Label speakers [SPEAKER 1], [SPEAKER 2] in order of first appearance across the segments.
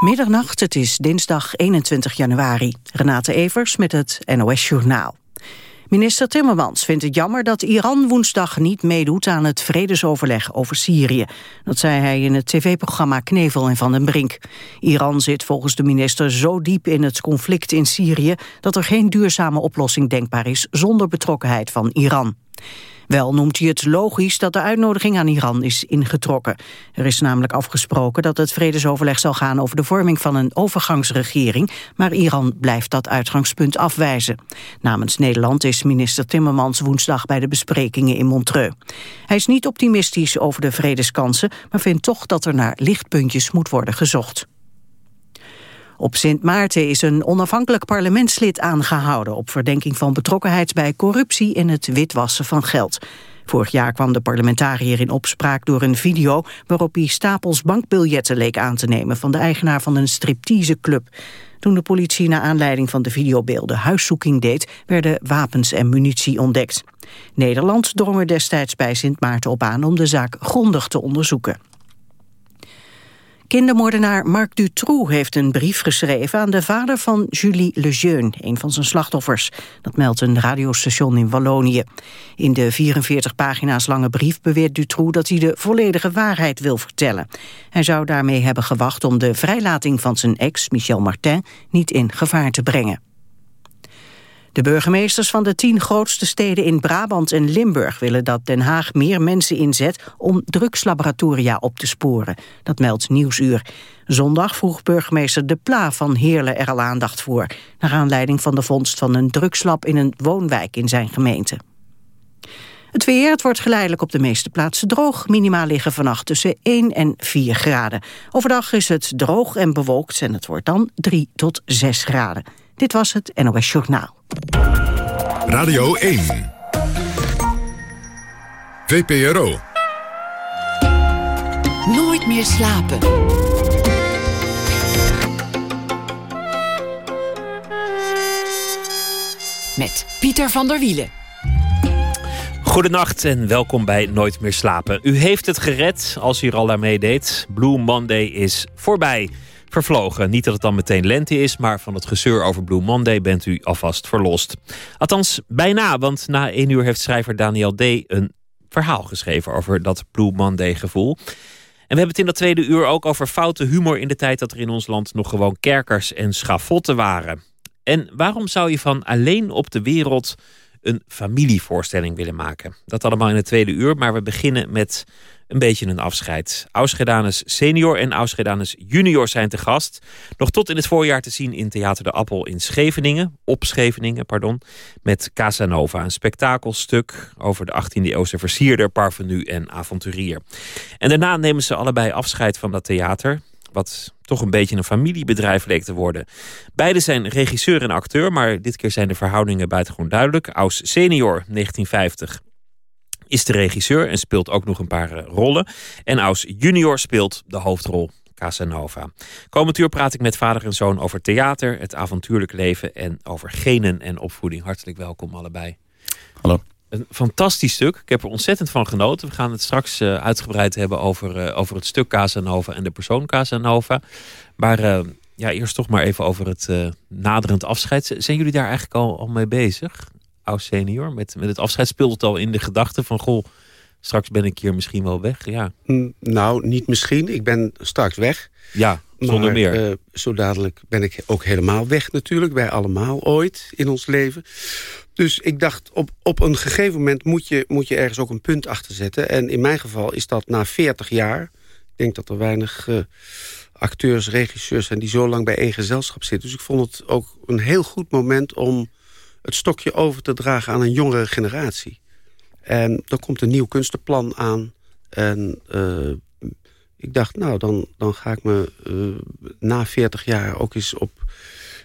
[SPEAKER 1] Middernacht, het is dinsdag 21 januari. Renate Evers met het NOS Journaal. Minister Timmermans vindt het jammer dat Iran woensdag niet meedoet aan het vredesoverleg over Syrië. Dat zei hij in het tv-programma Knevel en Van den Brink. Iran zit volgens de minister zo diep in het conflict in Syrië dat er geen duurzame oplossing denkbaar is zonder betrokkenheid van Iran. Wel noemt hij het logisch dat de uitnodiging aan Iran is ingetrokken. Er is namelijk afgesproken dat het vredesoverleg zal gaan over de vorming van een overgangsregering, maar Iran blijft dat uitgangspunt afwijzen. Namens Nederland is minister Timmermans woensdag bij de besprekingen in Montreux. Hij is niet optimistisch over de vredeskansen, maar vindt toch dat er naar lichtpuntjes moet worden gezocht. Op Sint Maarten is een onafhankelijk parlementslid aangehouden... op verdenking van betrokkenheid bij corruptie in het witwassen van geld. Vorig jaar kwam de parlementariër in opspraak door een video... waarop hij stapels bankbiljetten leek aan te nemen... van de eigenaar van een stripteaseclub. Toen de politie naar aanleiding van de videobeelden huiszoeking deed... werden wapens en munitie ontdekt. Nederland drong er destijds bij Sint Maarten op aan... om de zaak grondig te onderzoeken. Kindermoordenaar Marc Dutroux heeft een brief geschreven aan de vader van Julie Lejeune, een van zijn slachtoffers. Dat meldt een radiostation in Wallonië. In de 44 pagina's lange brief beweert Dutroux dat hij de volledige waarheid wil vertellen. Hij zou daarmee hebben gewacht om de vrijlating van zijn ex, Michel Martin, niet in gevaar te brengen. De burgemeesters van de tien grootste steden in Brabant en Limburg willen dat Den Haag meer mensen inzet om drugslaboratoria op te sporen. Dat meldt Nieuwsuur. Zondag vroeg burgemeester De Pla van Heerlen er al aandacht voor, naar aanleiding van de vondst van een drugslab in een woonwijk in zijn gemeente. Het weer, het wordt geleidelijk op de meeste plaatsen droog. Minimaal liggen vannacht tussen 1 en 4 graden. Overdag is het droog en bewolkt en het wordt dan 3 tot 6 graden. Dit was het NOS Journaal.
[SPEAKER 2] Radio 1. VPRO.
[SPEAKER 3] Nooit meer slapen. Met Pieter van der Wielen.
[SPEAKER 4] Goedenacht en welkom bij Nooit meer slapen. U heeft het gered als u er al aan meedeed. Blue Monday is voorbij vervlogen. Niet dat het dan meteen lente is, maar van het gezeur over Blue Monday bent u alvast verlost. Althans, bijna, want na één uur heeft schrijver Daniel D. een verhaal geschreven over dat Blue Monday gevoel. En we hebben het in dat tweede uur ook over foute humor in de tijd dat er in ons land nog gewoon kerkers en schavotten waren. En waarom zou je van alleen op de wereld een familievoorstelling willen maken? Dat allemaal in het tweede uur, maar we beginnen met een beetje een afscheid. Ausgedanus senior en Ausgedanus junior zijn te gast. Nog tot in het voorjaar te zien in Theater de Appel in Scheveningen. Op Scheveningen, pardon. Met Casanova, een spektakelstuk over de 18e eeuwse versierder, parvenu en avonturier. En daarna nemen ze allebei afscheid van dat theater wat toch een beetje een familiebedrijf leek te worden. Beide zijn regisseur en acteur, maar dit keer zijn de verhoudingen buitengewoon duidelijk. Aus senior 1950 is de regisseur en speelt ook nog een paar eh, rollen. En Aus junior speelt de hoofdrol. Casanova. Komend uur praat ik met vader en zoon over theater, het avontuurlijk leven en over genen en opvoeding. Hartelijk welkom allebei.
[SPEAKER 5] Hallo.
[SPEAKER 4] Een fantastisch stuk. Ik heb er ontzettend van genoten. We gaan het straks uh, uitgebreid hebben over, uh, over het stuk Casanova en de persoon Casanova. Maar uh, ja, eerst toch maar even over het naderend afscheid. Zijn jullie daar eigenlijk al, al mee bezig? Oud senior. Met, met het afscheid speelt het al in de gedachte van... goh, straks ben ik hier misschien wel weg. Ja.
[SPEAKER 5] Mm, nou, niet misschien. Ik ben straks weg.
[SPEAKER 4] Ja, zonder meer.
[SPEAKER 5] Uh, zo dadelijk ben ik ook helemaal weg natuurlijk. Wij allemaal ooit in ons leven. Dus ik dacht, op, op een gegeven moment moet je, moet je ergens ook een punt achter zetten. En in mijn geval is dat na 40 jaar. Ik denk dat er weinig uh, acteurs, regisseurs zijn... die zo lang bij één gezelschap zitten. Dus ik vond het ook een heel goed moment om het stokje over te dragen aan een jongere generatie. En er komt een nieuw kunstenplan aan. En uh, ik dacht, nou, dan, dan ga ik me uh, na 40 jaar ook eens op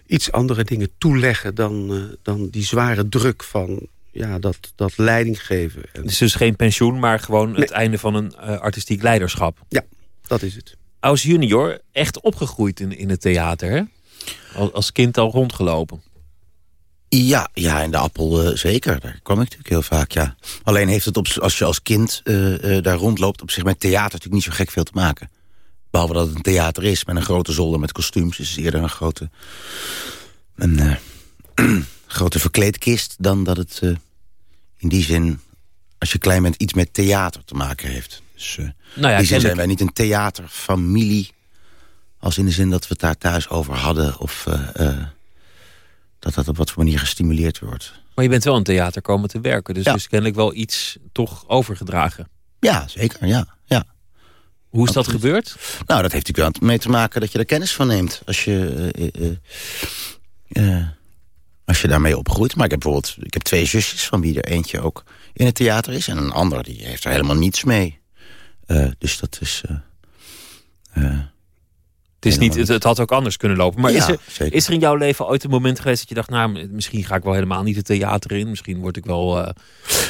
[SPEAKER 5] iets andere dingen toeleggen... dan, uh, dan die zware druk van ja, dat, dat leiding geven.
[SPEAKER 4] En... Dus, dus geen pensioen, maar gewoon nee. het einde van een artistiek leiderschap.
[SPEAKER 5] Ja, dat is het.
[SPEAKER 4] Als junior echt opgegroeid in, in het theater, hè? Als kind al rondgelopen.
[SPEAKER 6] Ja, ja, in de appel uh, zeker. Daar kwam ik natuurlijk heel vaak, ja. Alleen heeft het op, als je als kind uh, uh, daar rondloopt... op zich met theater natuurlijk niet zo gek veel te maken. Behalve dat het een theater is met een grote zolder met kostuums. Het is eerder een grote, een, grote verkleedkist dan dat het in die zin, als je klein bent, iets met theater te maken heeft. Dus nou ja, die zin zijn wij niet een theaterfamilie. Als in de zin dat we het daar thuis over hadden. Of dat dat op wat voor manier gestimuleerd wordt.
[SPEAKER 4] Maar je bent wel in theater komen te werken. Dus ja. is kennelijk wel iets toch overgedragen.
[SPEAKER 6] Ja, zeker. Ja, ja.
[SPEAKER 4] Hoe is dat gebeurd?
[SPEAKER 6] Nou, dat heeft natuurlijk wel mee te maken dat je er kennis van neemt. Als je, uh, uh, als je daarmee opgroeit. Maar ik heb bijvoorbeeld ik heb twee zusjes van wie er eentje ook in het theater is. En een ander die heeft er helemaal niets mee. dus dat is...
[SPEAKER 4] Het, is niet, het, had ook anders kunnen lopen. Maar is, er, is er in jouw leven ooit een moment geweest dat je dacht... nou, misschien ga ik wel helemaal niet het theater in. Misschien word ik wel uh,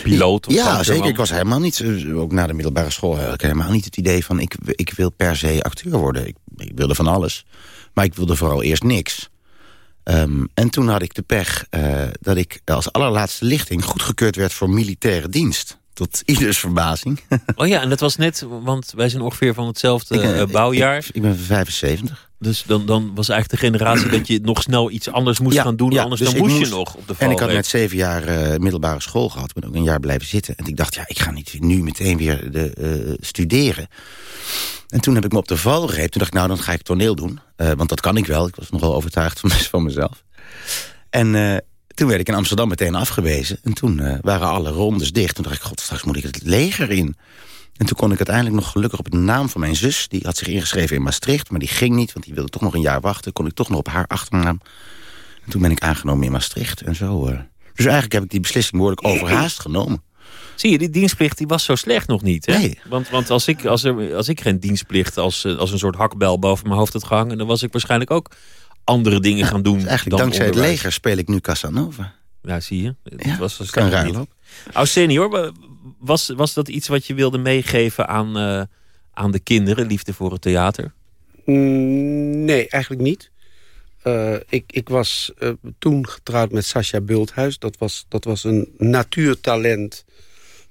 [SPEAKER 4] piloot. Of
[SPEAKER 6] ja, zeker. Ik was helemaal niet, eh, ook na de middelbare school... had ik helemaal niet het idee van... ik, ik wil per se acteur worden. Ik, ik wilde van alles. Maar ik wilde vooral eerst niks. Um, en toen had ik de pech uh, dat ik als allerlaatste lichting... goedgekeurd werd voor militaire dienst tot ieders verbazing.
[SPEAKER 4] Oh ja, en dat was net, want wij zijn ongeveer van hetzelfde ik, uh, bouwjaar.
[SPEAKER 6] Ik, ik, ben 75.
[SPEAKER 4] Dus dan, dan was eigenlijk de generatie dat je nog snel iets anders moest gaan doen. anders dus dan moest, je nog op de
[SPEAKER 6] En ik had net zeven jaar uh, middelbare school gehad. Ik ben ook een jaar blijven zitten. En ik dacht, ja, ik ga niet nu meteen weer de, uh, studeren. En toen heb ik me op de val gegeven. Toen dacht ik, nou, dan ga ik toneel doen. want dat kan ik wel. Ik was nogal overtuigd van, van mezelf. En toen werd ik in Amsterdam meteen afgewezen. En toen uh, waren alle rondes dicht. Toen dacht ik, god, straks moet ik het leger in. En toen kon ik uiteindelijk nog gelukkig op de naam van mijn zus... die had zich ingeschreven in Maastricht, maar die ging niet... want die wilde toch nog een jaar wachten. Kon ik toch nog op haar achternaam. En toen ben ik aangenomen in Maastricht en zo. Uh. Dus eigenlijk heb ik die beslissing behoorlijk overhaast genomen.
[SPEAKER 4] Zie je, die dienstplicht die was zo slecht nog niet. Hè?
[SPEAKER 6] Nee.
[SPEAKER 4] Want, want als, ik, als, er, als ik geen dienstplicht als, eh, als een soort hakbel boven mijn hoofd had gehangen... dan was ik waarschijnlijk ook andere dingen gaan doen. Dus
[SPEAKER 6] eigenlijk dankzij het leger speel ik nu Casanova.
[SPEAKER 4] Ja, zie je.
[SPEAKER 6] Het was dus kan raar.
[SPEAKER 4] Als senior, was, was dat iets wat je wilde meegeven aan, uh, aan de kinderen? Liefde voor het theater?
[SPEAKER 5] Mm, nee, eigenlijk niet. Uh, ik, ik was uh, toen getrouwd met Sascha Bulthuis. Dat was, dat was een natuurtalent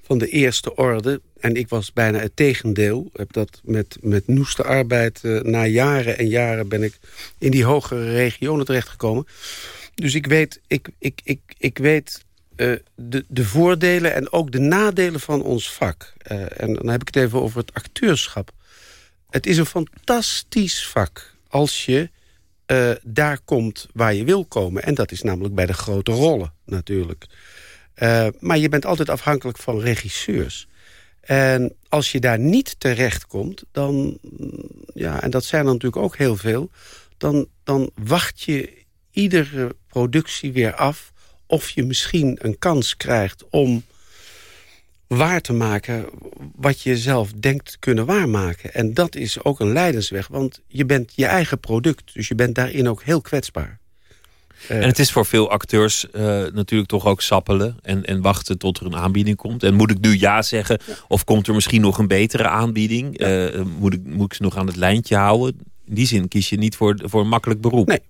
[SPEAKER 5] van de eerste orde. En ik was bijna het tegendeel. Heb dat met, met noeste arbeid, uh, na jaren en jaren ben ik in die hogere regionen terechtgekomen. Dus ik weet, ik, ik, ik, ik weet uh, de, de voordelen en ook de nadelen van ons vak. Uh, en dan heb ik het even over het acteurschap. Het is een fantastisch vak als je daar komt waar je wil komen. En dat is namelijk bij de grote rollen natuurlijk. Maar je bent altijd afhankelijk van regisseurs. En als je daar niet terecht komt, dan, ja, en dat zijn er natuurlijk ook heel veel... dan, dan wacht je iedere productie weer af... of je misschien een kans krijgt om waar te maken wat je zelf denkt kunnen waarmaken. En dat is ook een leidensweg, want je bent je eigen product. Dus je bent daarin ook heel kwetsbaar.
[SPEAKER 4] En het is voor veel acteurs uh, natuurlijk toch ook sappelen en, en wachten tot er een aanbieding komt. En moet ik nu ja zeggen? Of komt er misschien nog een betere aanbieding? Uh, moet, ik, moet ik ze nog aan het lijntje houden? In die zin kies je niet voor, voor een makkelijk beroep.
[SPEAKER 5] Nee,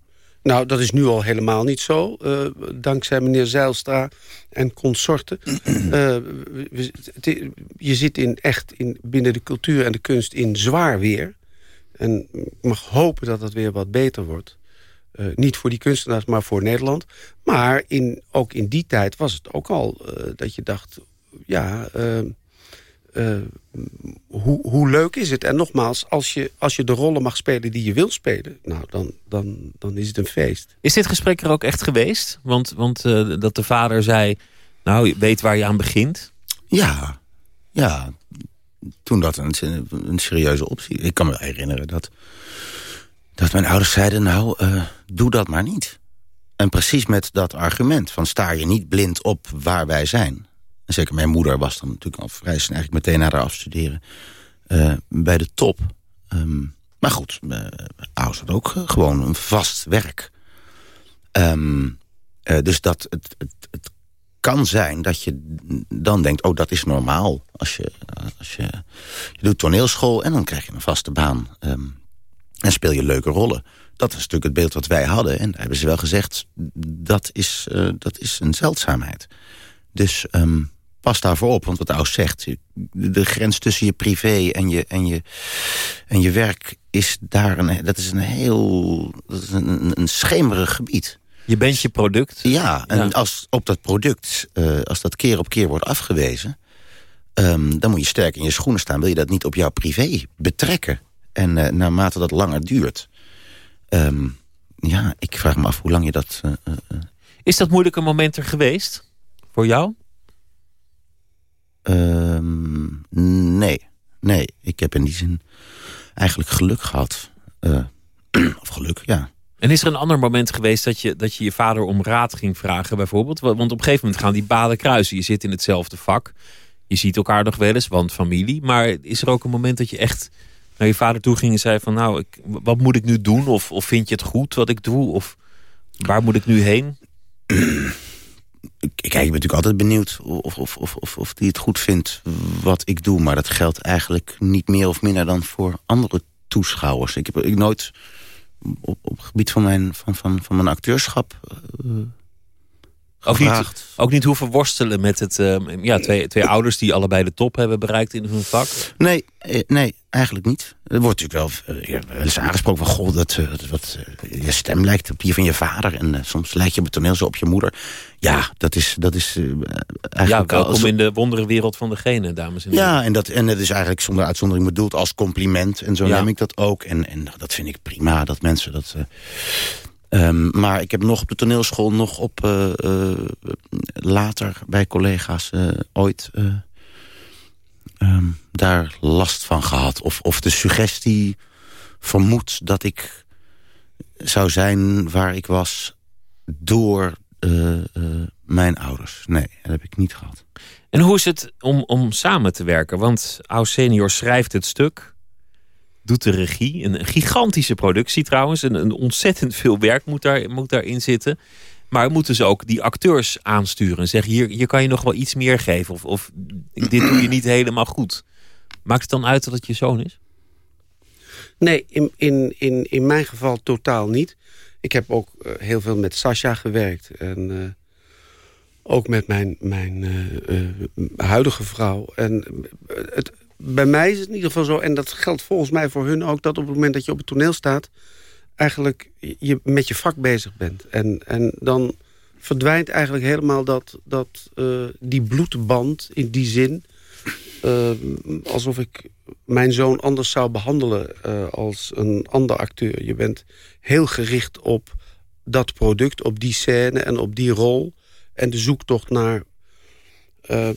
[SPEAKER 5] nou, dat is nu al helemaal niet zo. Uh, dankzij meneer Zeilstra en consorten. Uh, je zit in echt in, binnen de cultuur en de kunst in zwaar weer. En ik mag hopen dat het weer wat beter wordt. Uh, niet voor die kunstenaars, maar voor Nederland. Maar in, ook in die tijd was het ook al dat je dacht... ja, uh, hoe, hoe leuk is het? En nogmaals, als je, als je de rollen mag spelen die je wil spelen... nou, dan, dan, dan is het een feest.
[SPEAKER 4] Is dit gesprek er ook echt geweest? Want, want uh, dat de vader zei, nou, je weet waar je aan begint?
[SPEAKER 6] Ja, ja. Toen dat een, een serieuze optie. Ik kan me herinneren dat, dat mijn ouders zeiden... nou, uh, doe dat maar niet. En precies met dat argument van sta je niet blind op waar wij zijn... En zeker mijn moeder was dan natuurlijk al vrij snel eigenlijk meteen naar haar afstuderen. Uh, bij de top. Um, maar goed, uh, ouders had ook gewoon een vast werk. Um, dus dat het, het, het, kan zijn dat je dan denkt... oh, dat is normaal. Als je, als je, je doet toneelschool en dan krijg je een vaste baan. Um, en speel je leuke rollen. Dat is natuurlijk het beeld wat wij hadden. En daar hebben ze wel gezegd, dat is, dat is een zeldzaamheid. Dus um, pas daarvoor op. Want wat Aus zegt, de grens tussen je privé en je, en je, en je werk... is daar een, dat is een heel dat is een, een schemerig gebied.
[SPEAKER 4] Je bent je product.
[SPEAKER 6] Ja, en als op dat product, uh, als dat keer op keer wordt afgewezen... Um, dan moet je sterk in je schoenen staan. Wil je dat niet op jouw privé betrekken? En uh, naarmate dat langer duurt... Um, ja, ik vraag me af hoe lang je dat... Uh,
[SPEAKER 4] is dat moeilijke moment er geweest? Voor jou?
[SPEAKER 6] Um, nee. Nee, ik heb in die zin eigenlijk geluk gehad. of geluk, ja.
[SPEAKER 4] En is er een ander moment geweest dat je, dat je je vader om raad ging vragen bijvoorbeeld? Want op een gegeven moment gaan die baden kruisen. Je zit in hetzelfde vak. Je ziet elkaar nog wel eens, want familie. Maar is er ook een moment dat je echt naar je vader toe ging en zei van... nou, ik, wat moet ik nu doen? Of, of vind je het goed wat ik doe? Of waar moet ik nu heen?
[SPEAKER 6] Kijk, ik ben natuurlijk altijd benieuwd of, of, of, of, of die het goed vindt wat ik doe. Maar dat geldt eigenlijk niet meer of minder dan voor andere toeschouwers. Ik heb ik nooit op, op het gebied van mijn, van, van, van mijn acteurschap uh,
[SPEAKER 4] ook niet, ook niet hoeven worstelen met het, uh, ja, twee, twee ouders die allebei de top hebben bereikt in hun vak?
[SPEAKER 6] Nee, eh, nee eigenlijk niet. Er wordt natuurlijk wel, uh, wel eens aangesproken van... goh, dat, dat, wat, je stem lijkt op die van je vader... en soms lijkt je op het toneel zo op je moeder. Ja, dat is, dat is
[SPEAKER 4] eigenlijk... Ja, welkom als... in de wonderenwereld van de genen, dames en heren.
[SPEAKER 6] Ja, en dat, en dat is eigenlijk zonder uitzondering bedoeld als compliment. En zo neem ik dat ook. En, en dat vind ik prima, dat mensen dat... Um, maar ik heb nog op de toneelschool, nog op uh, uh, later bij collega's uh, ooit um, daar last van gehad. Of, of de suggestie vermoed dat ik zou zijn waar ik was door mijn ouders. Nee, dat heb ik niet gehad.
[SPEAKER 4] En hoe is het om, om samen te werken? Want Aus Senior schrijft het stuk doet de regie. Een, gigantische productie trouwens. Een, een, ontzettend veel werk moet, daar, moet daarin zitten. Maar moeten ze ook die acteurs aansturen. En zeggen, hier, hier kan je nog wel iets meer geven. Of, of dit doe je niet helemaal goed. Maakt het dan uit dat het je zoon is?
[SPEAKER 5] Nee, in, in, in, in mijn geval totaal niet. Ik heb ook uh, heel veel met Sascha gewerkt. En uh, ook met mijn, mijn uh, huidige vrouw. En het, bij mij is het in ieder geval zo, en dat geldt volgens mij voor hun ook... dat op het moment dat je op het toneel staat... eigenlijk je met je vak bezig bent. En, en dan verdwijnt eigenlijk helemaal dat, dat, uh, die bloedband in die zin... Uh, alsof ik mijn zoon anders zou behandelen uh, als een ander acteur. Je bent heel gericht op dat product, op die scène en op die rol. En de zoektocht naar uh,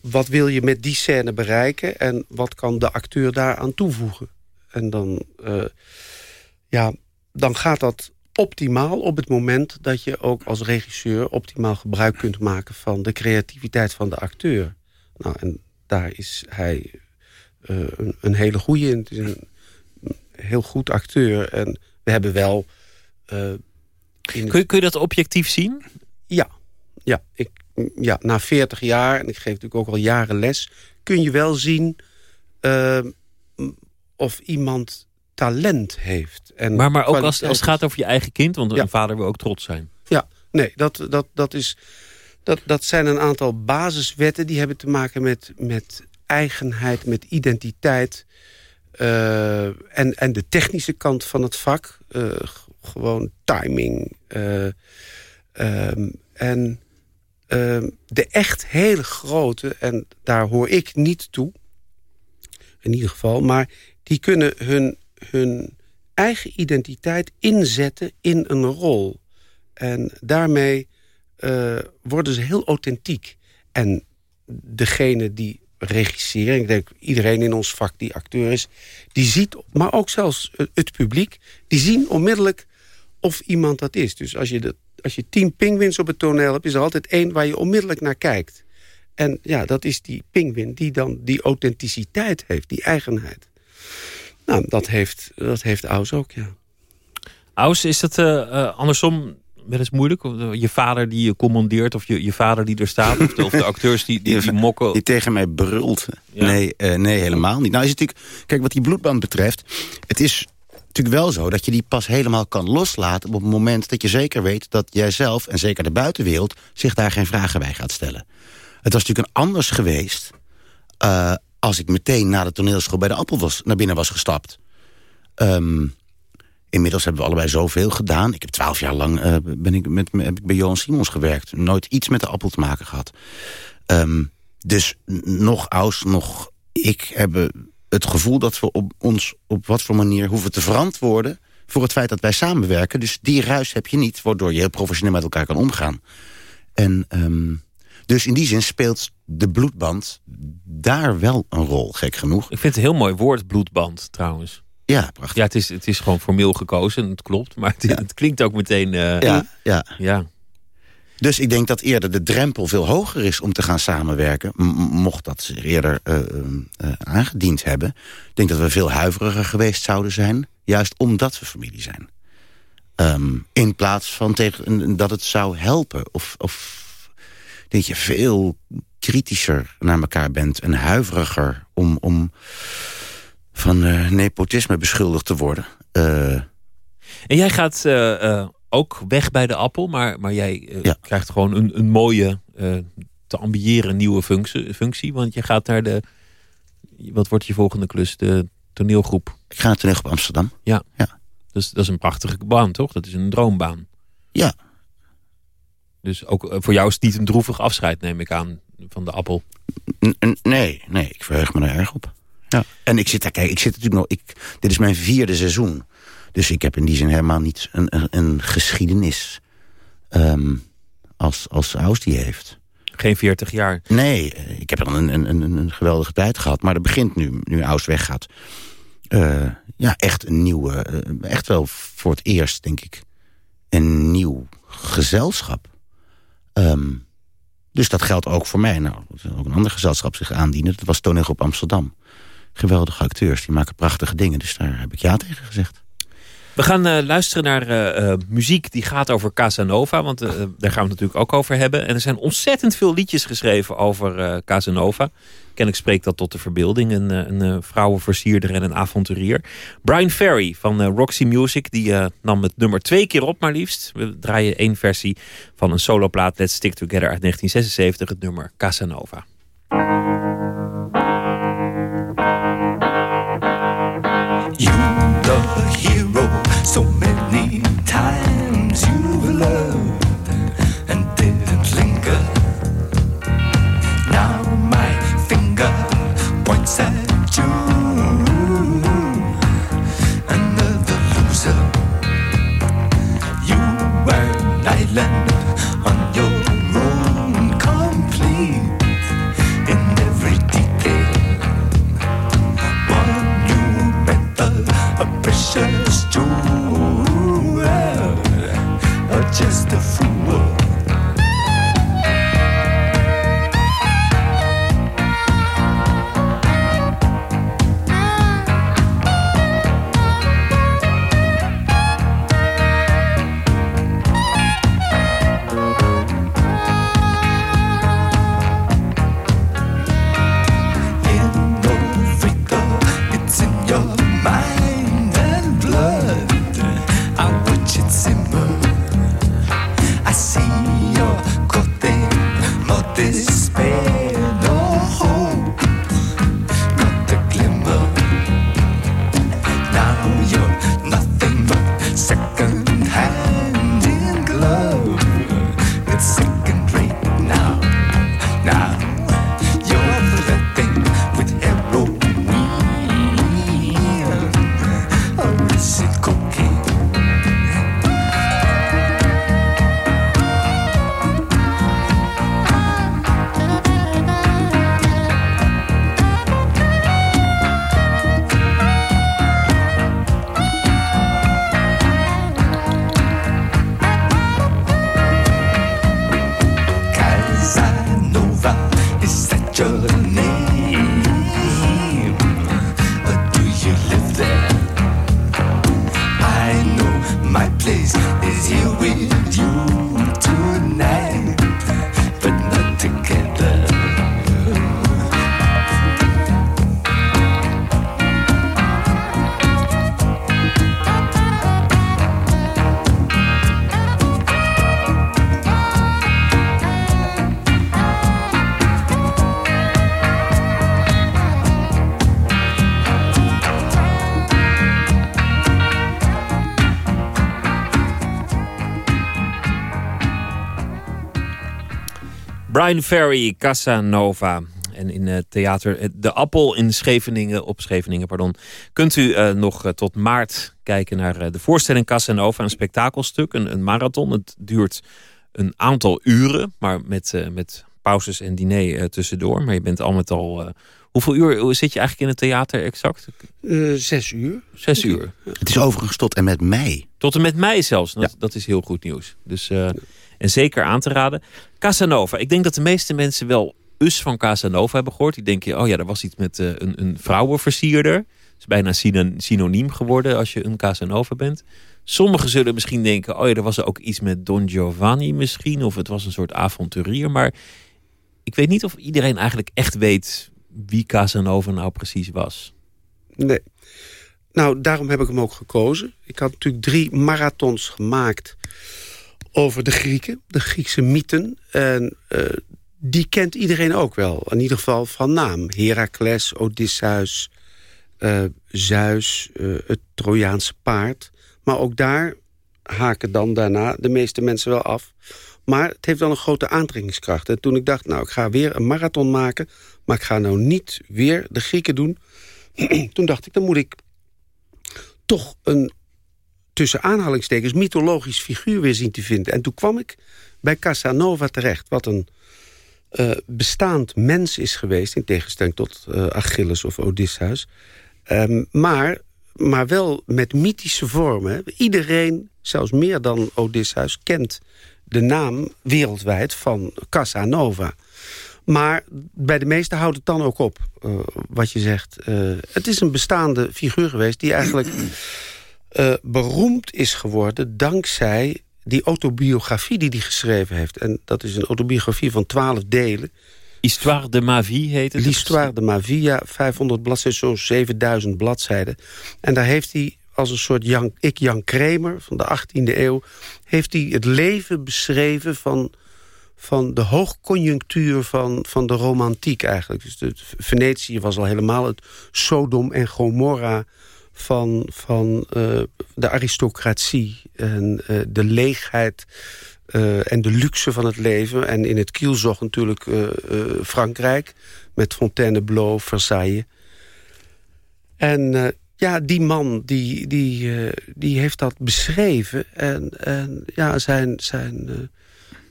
[SPEAKER 5] wat wil je met die scène bereiken... en wat kan de acteur daaraan toevoegen? En dan, uh, ja, dan gaat dat optimaal op het moment... dat je ook als regisseur optimaal gebruik kunt maken... van de creativiteit van de acteur. Nou, en daar is hij uh, een, een, hele goede in. Het is een heel goed acteur. En we hebben wel...
[SPEAKER 4] kun, je, kun je dat objectief zien?
[SPEAKER 5] Ja, ja, ik, ja, na 40 jaar, en ik geef natuurlijk ook al jaren les... kun je wel zien uh, of iemand talent heeft.
[SPEAKER 4] En maar, maar ook als, als het gaat over je eigen kind, want een vader wil ook trots zijn.
[SPEAKER 5] Ja, nee, dat, dat, dat, is, dat, dat zijn een aantal basiswetten... die hebben te maken met, met eigenheid, met identiteit... Uh, en, en de technische kant van het vak. Uh, gewoon timing. Uh, en Ehm, de echt hele grote, en daar hoor ik niet toe... in ieder geval, maar die kunnen hun, hun eigen identiteit inzetten in een rol. En daarmee uh, worden ze heel authentiek. En degene die regisseren, ik denk iedereen in ons vak die acteur is... die ziet, maar ook zelfs het publiek... die zien onmiddellijk of iemand dat is. Dus als je dat als je tien pinguïns op het toneel hebt... is er altijd één waar je onmiddellijk naar kijkt. En ja, dat is die pinguïn die dan die authenticiteit heeft, die eigenheid. Nou, dat heeft, dat heeft Aus ook, ja.
[SPEAKER 4] Aus, is dat uh, uh, andersom wel eens moeilijk? Je vader die je commandeert of je, je vader die er staat? Of de, of de acteurs die, die, die, mokken?
[SPEAKER 6] Die tegen mij brult. Nee, uh, nee, helemaal niet. Nou is het natuurlijk... Kijk, wat die bloedband betreft... Het is natuurlijk wel zo dat je die pas helemaal kan loslaten... op het moment dat je zeker weet dat jijzelf, en zeker de buitenwereld... zich daar geen vragen bij gaat stellen. Het was natuurlijk een anders geweest... Uh, als ik meteen na de toneelschool bij de Appel was, naar binnen was gestapt. Um, inmiddels hebben we allebei zoveel gedaan. Ik heb twaalf jaar lang uh, ben ik met, heb ik bij Johan Simons gewerkt. Nooit iets met de Appel te maken gehad. Um, dus nog Aus, nog ik hebben het gevoel dat we op ons op wat voor manier hoeven te verantwoorden voor het feit dat wij samenwerken. Dus die ruis heb je niet, waardoor je heel professioneel met elkaar kan omgaan. En um, dus in die zin speelt de bloedband daar wel een rol, gek genoeg.
[SPEAKER 4] Ik vind het een heel mooi woord, bloedband, trouwens.
[SPEAKER 6] Ja, prachtig.
[SPEAKER 4] Ja, het is, het is gewoon formeel gekozen, het klopt. Maar het, het klinkt ook meteen... Uh,
[SPEAKER 6] ja, ja.
[SPEAKER 4] ja.
[SPEAKER 6] Dus ik denk dat eerder de drempel veel hoger is om te gaan samenwerken. mocht dat zich eerder uh, uh, aangediend hebben. Ik denk dat we veel huiveriger geweest zouden zijn. Juist omdat we familie zijn. Um, in plaats van tegen, dat het zou helpen. Of, of dat je veel kritischer naar elkaar bent en huiveriger om, om van nepotisme beschuldigd te worden.
[SPEAKER 4] En jij gaat ook weg bij de appel, maar, maar jij ja. krijgt gewoon een, een mooie, te ambiëren nieuwe functie, functie. Want je gaat naar de, wat wordt je volgende klus? De toneelgroep.
[SPEAKER 6] Ik ga naar toneelgroep Amsterdam.
[SPEAKER 4] Ja.
[SPEAKER 6] ja.
[SPEAKER 4] Dus dat is een prachtige baan, toch? Dat is een droombaan.
[SPEAKER 6] Ja,
[SPEAKER 4] dus ook eh, voor jou is het niet een droevig afscheid, neem ik aan, van de appel.
[SPEAKER 6] nee, nee, ik verheug me er erg op. Ja. En ik zit daar, kijk, ik zit natuurlijk nog, ik, dit is mijn vierde seizoen. Dus ik heb in die zin helemaal niet een, een, een geschiedenis um, als, als Aus die heeft.
[SPEAKER 4] Geen 40 jaar?
[SPEAKER 6] Nee, ik heb een, een, een, een geweldige tijd gehad. Maar er begint nu, nu Aus weggaat. Uh, ja, echt een nieuwe, uh, echt wel voor het eerst, denk ik, een nieuw gezelschap. Um, dus dat geldt ook voor mij. Nou, ook een ander gezelschap zich aandienen. Dat was Toneelgroep Amsterdam. Geweldige acteurs, die maken prachtige dingen. Dus daar heb ik ja tegen gezegd.
[SPEAKER 4] We gaan uh, luisteren naar uh, uh, muziek die gaat over Casanova. Want daar gaan we het natuurlijk ook over hebben. En er zijn ontzettend veel liedjes geschreven over Casanova. Kennelijk spreekt dat tot de verbeelding. Een, een vrouwenversierder en een avonturier. Brian Ferry van Roxy Music. Die nam het nummer twee keer op maar liefst. We draaien één versie van een soloplaat Let's Stick Together uit 1976. Het nummer Casanova.
[SPEAKER 7] So many times you've loved and didn't linger. Now my finger points at you. Another loser. You were an island just a fool.
[SPEAKER 4] Brian Ferry, Casanova. En in het theater De Appel in Scheveningen, op Scheveningen, pardon, kunt u uh, nog tot maart kijken naar uh, de voorstelling Casanova, een spektakelstuk, een, een, marathon. Het duurt een aantal uren, maar met, met pauzes en diner tussendoor. Maar je bent al met al. hoeveel uur zit je eigenlijk in het theater exact?
[SPEAKER 5] zes uur.
[SPEAKER 4] Zes uur.
[SPEAKER 6] Het is overigens tot en met mei.
[SPEAKER 4] Tot en met mei zelfs. Dat, ja. dat is heel goed nieuws. Dus, en zeker aan te raden. Casanova. Ik denk dat de meeste mensen wel Us van Casanova hebben gehoord. Die denken, oh ja, er was iets met uh, een, een vrouwenversierder. Het is bijna synoniem geworden als je een Casanova bent. Sommigen zullen misschien denken, oh ja, er was ook iets met Don Giovanni misschien. Of het was een soort avonturier. Maar ik weet niet of iedereen eigenlijk echt weet wie Casanova nou precies was.
[SPEAKER 5] Nee. Nou, daarom heb ik hem ook gekozen. Ik had natuurlijk drie marathons gemaakt over de Grieken, de Griekse mythen. En uh, die kent iedereen ook wel. In ieder geval van naam. Heracles, Odysseus, uh, Zeus, uh, het Trojaanse paard. Maar ook daar haken dan daarna de meeste mensen wel af. Maar het heeft wel een grote aantrekkingskracht. En toen ik dacht, nou, ik ga weer een marathon maken... maar ik ga nou niet weer de Grieken doen... toen dacht ik, dan moet ik toch een tussen aanhalingstekens mythologisch figuur weer zien te vinden. En toen kwam ik bij Casanova terecht, wat een uh, bestaand mens is geweest... in tegenstelling tot uh, Achilles of Odysseus. Um, maar, maar wel met mythische vormen. Iedereen, zelfs meer dan Odysseus, kent de naam wereldwijd van Casanova. Maar bij de meesten houdt het dan ook op, uh, wat je zegt. het is een bestaande figuur geweest die eigenlijk beroemd is geworden... dankzij die autobiografie die hij geschreven heeft... en dat is een autobiografie van twaalf delen...
[SPEAKER 4] Histoire de ma vie heet het?
[SPEAKER 5] L'Histoire de ma vie, ja, 500 bladzijden, zo'n 7000 bladzijden. En daar heeft hij als een soort Jan, ik Jan Kramer van de 18e eeuw... heeft hij het leven beschreven van, van de hoogconjunctuur van, van de romantiek eigenlijk. Dus de, Venetië was al helemaal het Sodom en Gomorra van, van uh, de aristocratie en uh, de leegheid uh, en de luxe van het leven. En in het kielzog natuurlijk Frankrijk met Fontainebleau, Versailles. En ja, die man die, die, die heeft dat beschreven. En, en ja, zijn, zijn,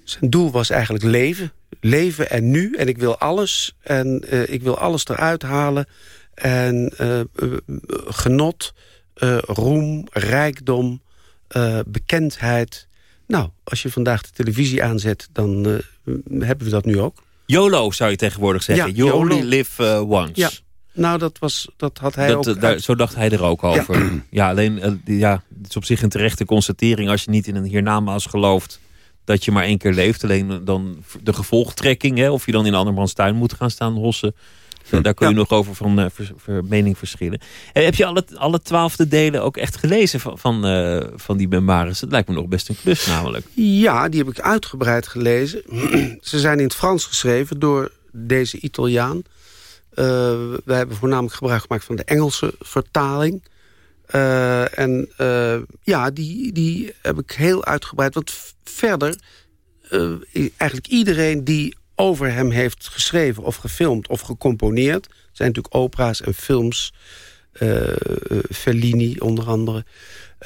[SPEAKER 5] zijn doel was eigenlijk leven. Leven en nu. En ik wil alles. En ik wil alles eruit halen en uh, genot, uh, roem, rijkdom, bekendheid. Nou, als je vandaag de televisie aanzet, dan hebben we dat nu ook.
[SPEAKER 4] YOLO zou je tegenwoordig zeggen. Ja, you YOLO. only live once.
[SPEAKER 5] Ja. Nou, dat, was, dat had hij dat,
[SPEAKER 4] ook... Daar, zo dacht hij er ook over. Ja, ja alleen, ja, het is op zich een terechte constatering... als je niet in een hiernamaals gelooft dat je maar één keer leeft. Alleen dan de gevolgtrekking, hè, of je dan in andermans tuin moet gaan staan Daar kun je nog over van uh, mening verschillen. En heb je alle, alle twaalfde delen ook echt gelezen van, van, uh, van die memoires? Dat lijkt me nog best een klus namelijk.
[SPEAKER 5] Ja, die heb ik uitgebreid gelezen. Ze zijn in het Frans geschreven door deze Italiaan. Uh, we hebben voornamelijk gebruik gemaakt van de Engelse vertaling. Uh, en uh, ja, die, die heb ik heel uitgebreid. Want verder, eigenlijk iedereen die over hem heeft geschreven of gefilmd of gecomponeerd. Er zijn natuurlijk opera's en films, uh, Fellini onder andere.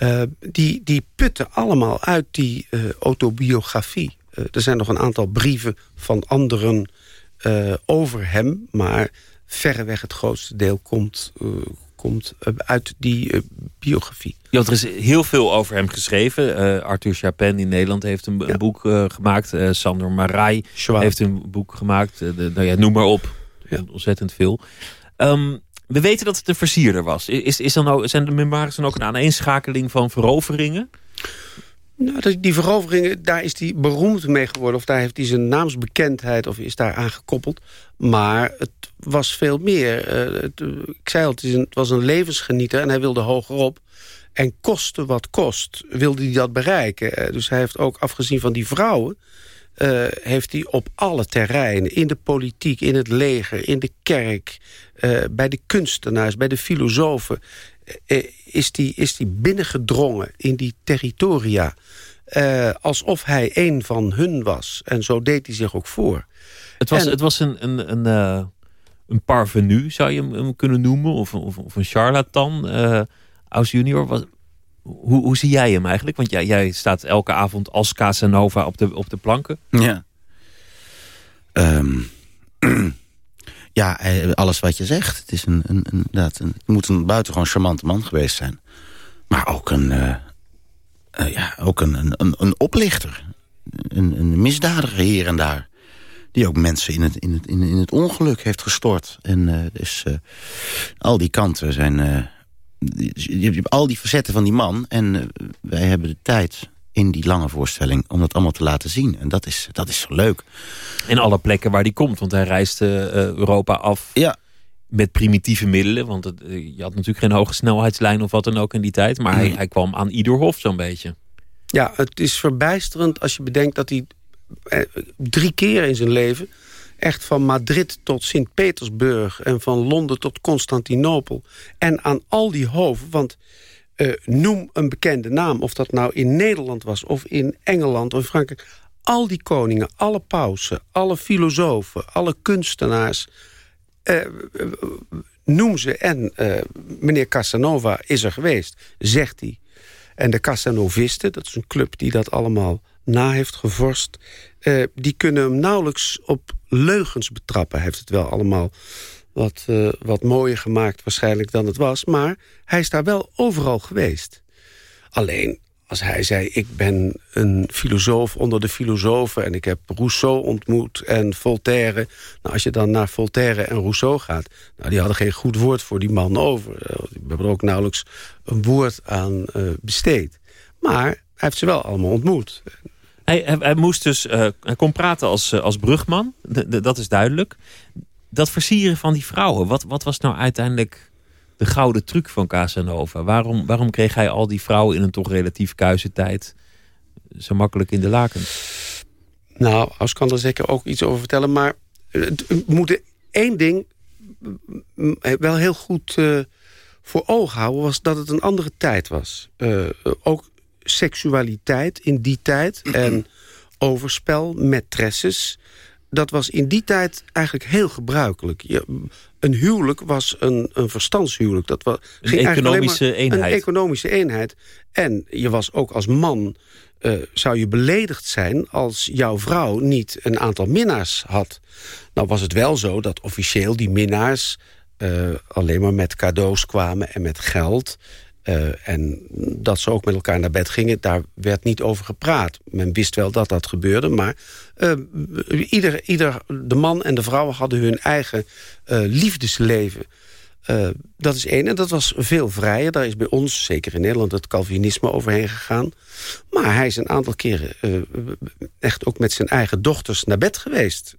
[SPEAKER 5] Uh, die, die putten allemaal uit die autobiografie. er zijn nog een aantal brieven van anderen over hem... maar verreweg het grootste deel komt, komt uit die biografie.
[SPEAKER 4] Ja, er is heel veel over hem geschreven. Uh, Arthur Chapin in Nederland heeft een, boek gemaakt. Sander Marai heeft een boek gemaakt. De, nou ja, noem maar op. Ja. Ontzettend veel. Um, we weten dat het een versierder was. Is, is dan ook, zijn de memoires dan ook een aaneenschakeling van veroveringen?
[SPEAKER 5] Nou, die veroveringen, daar is hij beroemd mee geworden. Of daar heeft hij zijn naamsbekendheid of is daar aangekoppeld. Maar het was veel meer. het, ik zei al, het, was een levensgenieter en hij wilde hogerop. En koste wat kost, wilde hij dat bereiken. Eh, dus hij heeft ook, afgezien van die vrouwen... Heeft hij op alle terreinen, in de politiek, in het leger, in de kerk... Bij de kunstenaars, bij de filosofen... Uh, is hij is die binnengedrongen in die territoria. eh, alsof hij een van hun was. En zo deed hij zich ook voor.
[SPEAKER 4] Het was,
[SPEAKER 5] En-
[SPEAKER 4] het was een, een, een, eh, een parvenu, zou je hem, hem kunnen noemen. Of, of, of een charlatan. eh Aus junior. Was, hoe, hoe zie jij hem eigenlijk? Want jij, jij staat elke avond als Casanova op de, op de planken.
[SPEAKER 6] Ja. Ehm, ja, eh, alles wat je zegt. Het, is een, een, een, het moet een buitengewoon charmante man geweest zijn. Maar ook een, eh, eh, ja, ook een, een, een, oplichter. Een, een misdadiger hier en daar. Die ook mensen in het, in het, in, in het ongeluk heeft gestort. En eh, dus al die kanten zijn... je hebt al die facetten van die man. En wij hebben de tijd in die lange voorstelling om dat allemaal te laten zien. En dat is, dat is zo leuk.
[SPEAKER 4] En alle plekken waar hij komt. Want hij reist eh, eh, Europa af
[SPEAKER 6] Ja,
[SPEAKER 4] met primitieve middelen. Want het, eh, je had natuurlijk geen hoge snelheidslijn of wat dan ook in die tijd. Maar hij, hij kwam aan ieder hof zo'n beetje.
[SPEAKER 5] Ja, het is verbijsterend als je bedenkt dat hij drie keer in zijn leven... echt van Madrid tot Sint-Petersburg en van Londen tot Constantinopel... en aan al die hoven, want eh, noem een bekende naam... of dat nou in Nederland was of in Engeland of in Frankrijk... al die koningen, alle pausen, alle filosofen, alle kunstenaars... eh, noem ze en eh, meneer Casanova is er geweest, zegt hij. En de Casanovisten, dat is een club die dat allemaal na heeft gevorst... eh, die kunnen hem nauwelijks op leugens betrappen. Hij heeft het wel allemaal wat, eh, wat mooier gemaakt waarschijnlijk dan het was. Maar hij is daar wel overal geweest. Alleen, als hij zei, ik ben een filosoof onder de filosofen... en ik heb Rousseau ontmoet en Voltaire. Nou, als je dan naar Voltaire en Rousseau gaat... Nou, die hadden geen goed woord voor die man over. Eh, Die hebben er ook nauwelijks een woord aan eh, besteed. Maar hij heeft ze wel allemaal ontmoet.
[SPEAKER 4] Hij, hij, moest dus, hij kon praten als, als brugman, dat is duidelijk. Dat versieren van die vrouwen, wat, wat was nou uiteindelijk de gouden truc van Casanova? Waarom, waarom kreeg hij al die vrouwen in een toch relatief kuise tijd zo makkelijk in de laken?
[SPEAKER 5] Nou, Aus kan er zeker ook iets over vertellen. Maar eh, het- we moeten één ding mm, wel heel goed eh, voor ogen houden... was dat het een andere tijd was. Eh, ook seksualiteit in die tijd en overspel, maîtresses... dat was in die tijd eigenlijk heel gebruikelijk. Je, een huwelijk was een, een verstandshuwelijk. Dat was, alleen
[SPEAKER 4] economische eenheid.
[SPEAKER 5] Een economische eenheid. En je was ook als man... eh, zou je beledigd zijn als jouw vrouw niet een aantal minnaars had. Nou was het wel zo dat officieel die minnaars... eh, alleen maar met cadeaus kwamen en met geld... eh, en dat ze ook met elkaar naar bed gingen, daar werd niet over gepraat. Men wist wel dat dat gebeurde, maar eh, ieder, ieder, de man en de vrouw hadden hun eigen eh, liefdesleven. Dat is één, en dat was veel vrijer. Daar is bij ons, zeker in Nederland, het Calvinisme overheen gegaan. Maar hij is een aantal keren echt ook met zijn eigen dochters naar bed geweest.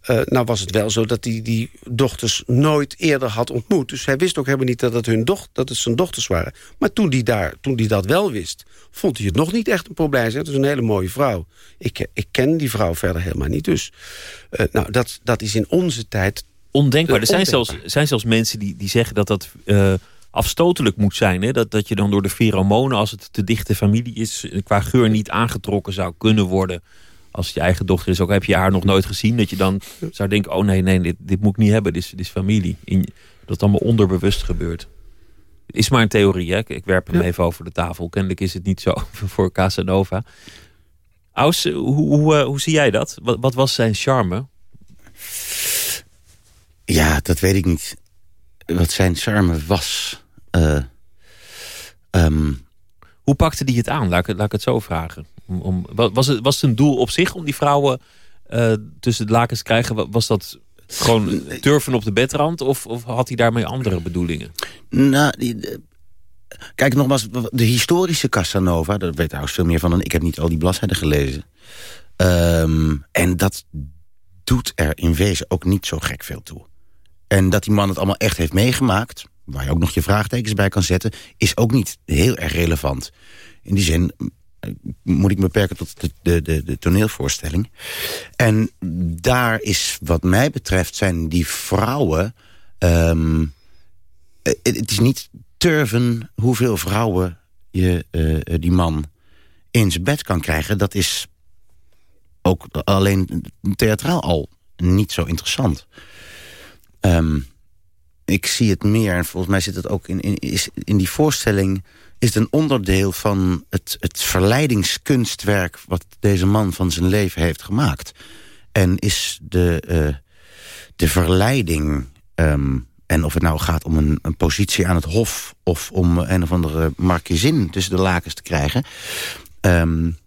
[SPEAKER 5] Eh, eh, nou was het wel zo dat hij die dochters nooit eerder had ontmoet. Dus hij wist ook helemaal niet dat het, hun doch dat het zijn dochters waren. Maar toen hij, daar, toen hij dat wel wist, vond hij het nog niet echt een probleem. Het is een hele mooie vrouw. Ik, ik ken die vrouw verder helemaal niet. Dus eh, nou, dat, dat is in onze tijd
[SPEAKER 4] Ondenkbaar. Er zijn
[SPEAKER 5] Ondenkbaar.
[SPEAKER 4] zelfs, zijn zelfs mensen die, die zeggen dat dat eh, afstotelijk moet zijn. Hè? Dat, dat je dan door de pheromonen, als het te dichte familie is... eh, qua geur niet aangetrokken zou kunnen worden... als het je eigen dochter is. Ook heb je haar nog nooit gezien. Dat je dan zou denken, oh nee, nee, dit, dit moet ik niet hebben. Dit is, dit is familie. In, dat allemaal onderbewust gebeurt. Is maar een theorie, hè? Ik- werp hem
[SPEAKER 5] Ja.
[SPEAKER 4] even over de tafel. Kennelijk is het niet zo voor Casanova. Aus, hoe, hoe, eh, hoe zie jij dat? Wat, wat was zijn charme?
[SPEAKER 6] Ja, dat weet ik niet. Wat zijn charme was. Eh, ehm,
[SPEAKER 4] Hoe pakte die het aan? Laat ik, laat ik het zo vragen. Om, om, wa- was, het, was het een doel op zich om die vrouwen eh, tussen de lakens te krijgen? Wa- Was dat gewoon turven op de bedrand? Of, of had hij daarmee andere bedoelingen?
[SPEAKER 6] nou, die, kijk nogmaals, de historische Casanova... daar weet trouwens veel meer van dan ik heb niet al die bladzijden gelezen. Ehm, en dat doet er in wezen ook niet zo gek veel toe. En dat die man het allemaal echt heeft meegemaakt... waar je ook nog je vraagtekens bij kan zetten... is ook niet heel erg relevant. In die zin moet ik beperken tot de, de, de, toneelvoorstelling. En daar is, wat mij betreft, zijn die vrouwen... ehm, eh, het is niet turven hoeveel vrouwen je eh, die man in zijn bed kan krijgen... dat is ook alleen theatraal al niet zo interessant. Ehm, ik zie het meer, en volgens mij zit het ook in, in, is, in die voorstelling... is het een onderdeel van het, het verleidingskunstwerk... wat deze man van zijn leven heeft gemaakt. En is de, uh, de verleiding... Um, en of het nou gaat om een, een, positie aan het hof... of om een of andere markiezin tussen de lakens te krijgen... Um,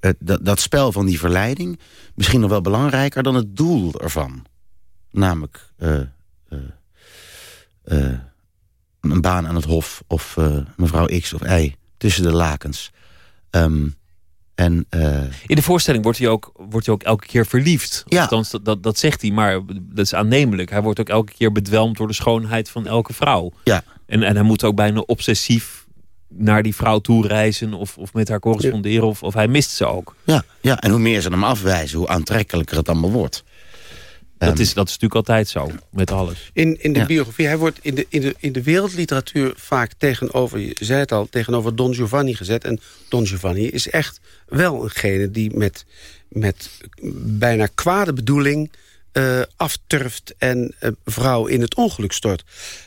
[SPEAKER 6] het, dat, dat spel van die verleiding... misschien nog wel belangrijker dan het doel ervan. Namelijk uh, uh, een baan aan het hof... of mevrouw X of Y tussen de lakens. Um, en,
[SPEAKER 4] In de voorstelling wordt hij, ook, wordt hij ook elke keer verliefd.
[SPEAKER 6] Ja.
[SPEAKER 4] Althans, dat, dat, dat zegt hij, maar dat is aannemelijk. Hij wordt ook elke keer bedwelmd door de schoonheid van elke vrouw.
[SPEAKER 6] Ja.
[SPEAKER 4] En, en hij moet ook bijna obsessief naar die vrouw toe reizen of, of met haar corresponderen. Of, of hij mist ze ook.
[SPEAKER 6] Ja, ja, en hoe meer ze hem afwijzen, hoe aantrekkelijker het allemaal wordt.
[SPEAKER 4] Dat,
[SPEAKER 6] Ehm,
[SPEAKER 4] is, dat is natuurlijk altijd zo, met alles.
[SPEAKER 5] In, in de
[SPEAKER 6] Ja.
[SPEAKER 5] biografie, hij wordt in de, in, de, in de wereldliteratuur vaak tegenover, je zei het al, tegenover Don Giovanni gezet. En Don Giovanni is echt wel eengene die met, met bijna kwade bedoeling eh, afturft en uh, vrouw in het ongeluk stort.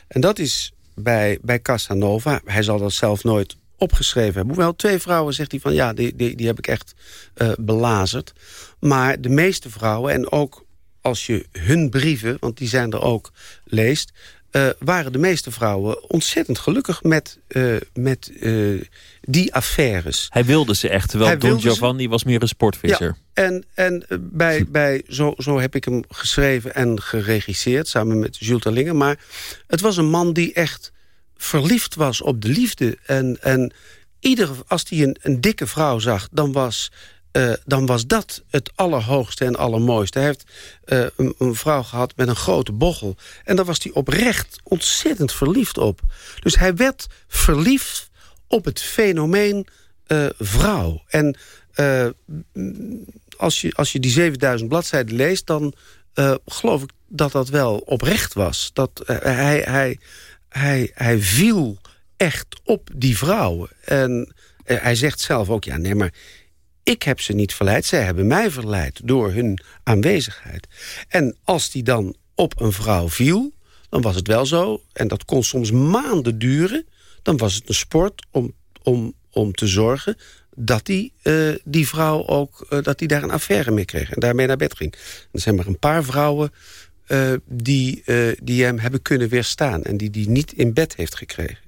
[SPEAKER 5] En dat is bij, bij Casanova, hij zal dat zelf nooit opgeschreven hebben. Hoewel twee vrouwen zegt hij van ja, die, die, die heb ik echt uh, belazerd. Maar de meeste vrouwen en ook als je hun brieven, want die zijn er ook, leest... Uh, waren de meeste vrouwen ontzettend gelukkig met, uh, met uh, die affaires.
[SPEAKER 4] Hij wilde ze echt, terwijl Don
[SPEAKER 5] ze-
[SPEAKER 4] Giovanni was meer een sportvisser.
[SPEAKER 5] Ja, en, en eh, bij, bij, zo, zo heb ik hem geschreven en geregisseerd... samen met Jules Terlingen. Maar het was een man die echt verliefd was op de liefde. En, en iedere, als hij een, een dikke vrouw zag, dan was... eh, dan was dat het allerhoogste en allermooiste. Hij heeft eh, een, vrouw gehad met een grote bochel. En daar was hij oprecht ontzettend verliefd op. Dus hij werd verliefd op het fenomeen eh, vrouw. En als, je, als je die 7000 bladzijden leest... dan geloof ik dat dat wel oprecht was. Dat hij, hij, hij, hij viel echt op die vrouwen. En hij zegt zelf ook, ja, nee, maar ik heb ze niet verleid. Zij hebben mij verleid door hun aanwezigheid. En als die dan op een vrouw viel, dan was het wel zo... en dat kon soms maanden duren... dan was het een sport om, om, om te zorgen dat die, eh, die vrouw ook eh, dat die daar een affaire mee kreeg... en daarmee naar bed ging. Er zijn maar een paar vrouwen eh, die, die hem hebben kunnen weerstaan... en die die niet in bed heeft gekregen.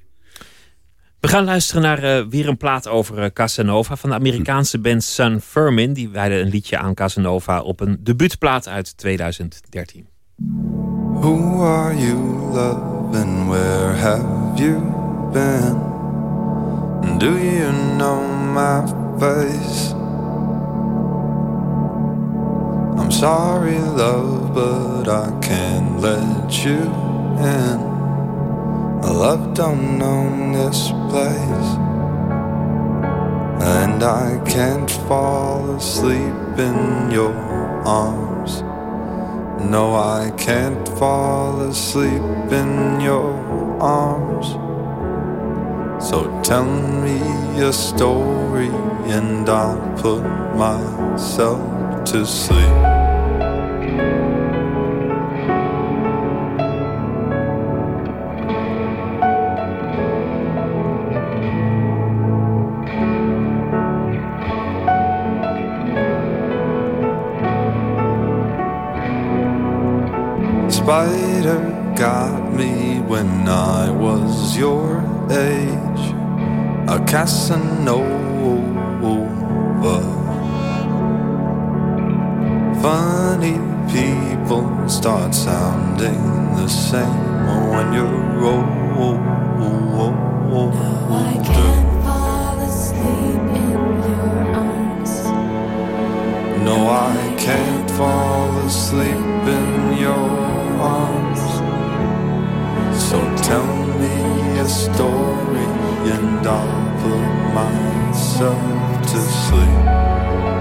[SPEAKER 4] We gaan luisteren naar eh, weer een plaat over eh, Casanova... van de Amerikaanse band Sun Furmin. Die wijden een liedje aan Casanova op een debuutplaat uit 2013.
[SPEAKER 8] Who are you, love, and where have you been? Do you know my face? I'm sorry, love, but I can't let you in. Love don't own this place. And I can't fall asleep in your arms. No, I can't fall asleep in your arms. So tell me a story and I'll put myself to sleep. Spider got me when I was your age, a Casanova. Funny people start sounding the same when you're old.
[SPEAKER 9] I can't fall asleep in your arms.
[SPEAKER 8] No, I can't fall asleep in a story and I'll put myself to sleep.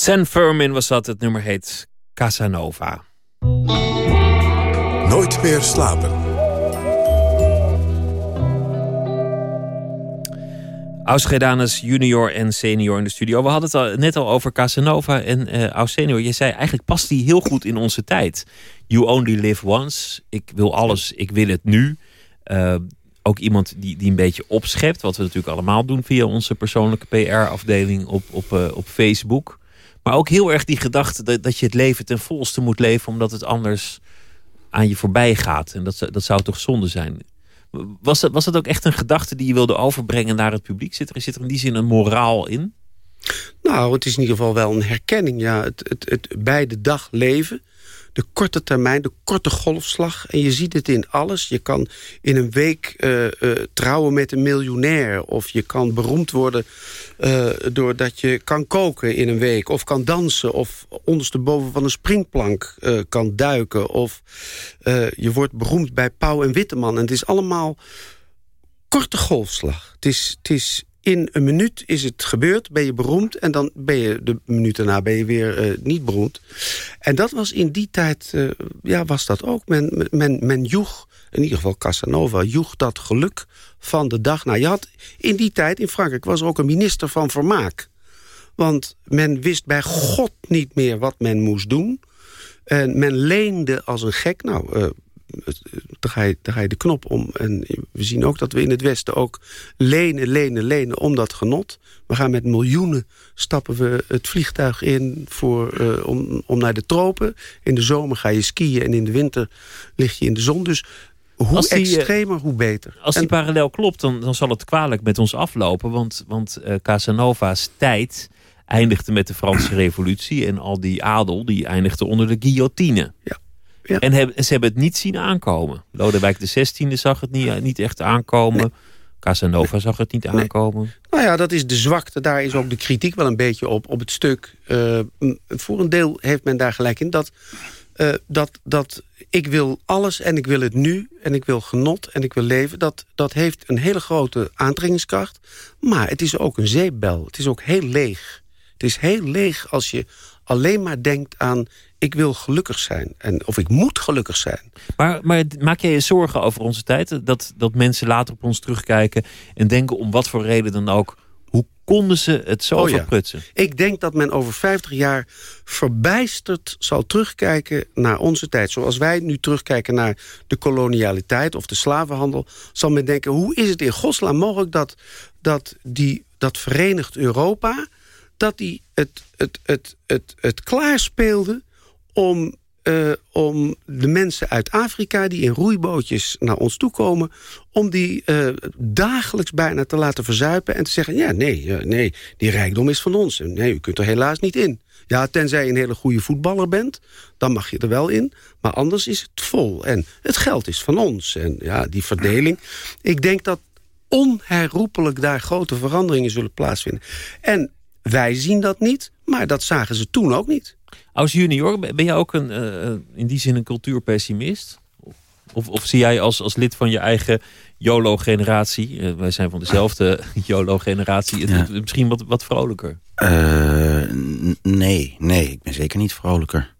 [SPEAKER 4] San Fermin was dat. Het nummer heet Casanova.
[SPEAKER 2] Nooit meer slapen.
[SPEAKER 4] Ausgedanus junior en senior in de studio. We hadden het al, net al over Casanova en eh Aus senior. Je zei eigenlijk past die heel goed in onze tijd. You only live once. Ik wil alles, ik wil het nu. Eh, ook iemand die, die een beetje opschept. Wat we natuurlijk allemaal doen via onze persoonlijke PR-afdeling op, op, eh, op Facebook. Maar ook heel erg die gedachte dat, dat je het leven ten volste moet leven. Omdat het anders aan je voorbij gaat. En dat, dat zou toch zonde zijn. Was dat, was dat ook echt een gedachte die je wilde overbrengen naar het publiek? Zit er, zit er in die zin een moraal in?
[SPEAKER 5] Nou, het is in ieder geval wel een herkenning. Ja, het, het, het bij de dag leven. De korte termijn, de korte golfslag. En je ziet het in alles. Je kan in een week eh, eh, trouwen met een miljonair. Of je kan beroemd worden eh, doordat je kan koken in een week. Of kan dansen. Of ondersteboven van een springplank kan duiken. Of je wordt beroemd bij Pauw en Witteman. En het is allemaal korte golfslag. Het is, het is in een minuut is het gebeurd, ben je beroemd... en dan ben je de minuut daarna ben je weer eh, niet beroemd. En dat was in die tijd, eh, ja, was dat ook. Men, men, men joeg, in ieder geval Casanova, joeg dat geluk van de dag. Nou, je had in die tijd in Frankrijk was er ook een minister van Vermaak. Want men wist bij God niet meer wat men moest doen. En men leende als een gek. Nou, eh, dan ga, je, dan ga je de knop om. En we zien ook dat we in het Westen ook lenen, lenen, lenen om dat genot. We gaan met miljoenen stappen we het vliegtuig in voor, eh, om, om naar de tropen. In de zomer ga je skiën en in de winter lig je in de zon. Dus hoe
[SPEAKER 4] Als die, eh,
[SPEAKER 5] extremer, hoe beter.
[SPEAKER 4] Als die
[SPEAKER 5] En-
[SPEAKER 4] parallel klopt, dan, dan zal het kwalijk met ons aflopen. Want, want eh, Casanova's tijd eindigde met de Franse revolutie. En al die adel, die eindigde onder de guillotine.
[SPEAKER 5] Ja. Ja.
[SPEAKER 4] En heb, ze hebben het niet zien aankomen. Lodewijk XVI zag het niet, niet echt aankomen. Casanova zag het niet aankomen.
[SPEAKER 5] Nou ja, dat is de zwakte. Daar is ook de kritiek wel een beetje op, op het stuk. Eh, m- voor een deel heeft men daar gelijk in. Dat, eh, dat, dat ik wil alles en ik wil het nu. En ik wil genot en ik wil leven. Dat, dat heeft een hele grote aantrekkingskracht. Maar het is ook een zeepbel. Het is ook heel leeg. Het is heel leeg als je alleen maar denkt aan... ik wil gelukkig zijn. En, of ik moet gelukkig zijn.
[SPEAKER 4] Maar, maar maak jij je zorgen over onze tijd? Dat, dat mensen later op ons terugkijken en denken om wat voor reden dan ook... hoe konden ze het zo
[SPEAKER 5] Oh ja.
[SPEAKER 4] verprutsen?
[SPEAKER 5] Ik denk dat men over 50 jaar verbijsterd zal terugkijken naar onze tijd. Zoals wij nu terugkijken naar de kolonialiteit of de slavenhandel... zal men denken, hoe is het in godsnaam mogelijk dat, dat, die, dat Verenigd Europa... dat die het, het, het, het, het klaarspeelde om, eh, om de mensen uit Afrika... die in roeibootjes naar ons toe komen... om die eh, dagelijks bijna te laten verzuipen... en te zeggen, ja, nee, eh, nee, die rijkdom is van ons. Nee, u kunt er helaas niet in. Ja, tenzij je een hele goede voetballer bent, dan mag je er wel in. Maar anders is het vol. En het geld is van ons. En ja, die verdeling. Ik denk dat onherroepelijk daar grote veranderingen zullen plaatsvinden. En wij zien dat niet, maar dat zagen ze toen ook niet.
[SPEAKER 4] Als junior, ben jij ook een, eh, in die zin een cultuurpessimist? Of, of zie jij als, als lid van je eigen YOLO-generatie... eh, wij zijn van dezelfde YOLO-generatie...
[SPEAKER 6] Ja.
[SPEAKER 4] misschien wat, wat vrolijker?
[SPEAKER 6] Eh, nee, nee, ik ben zeker niet vrolijker.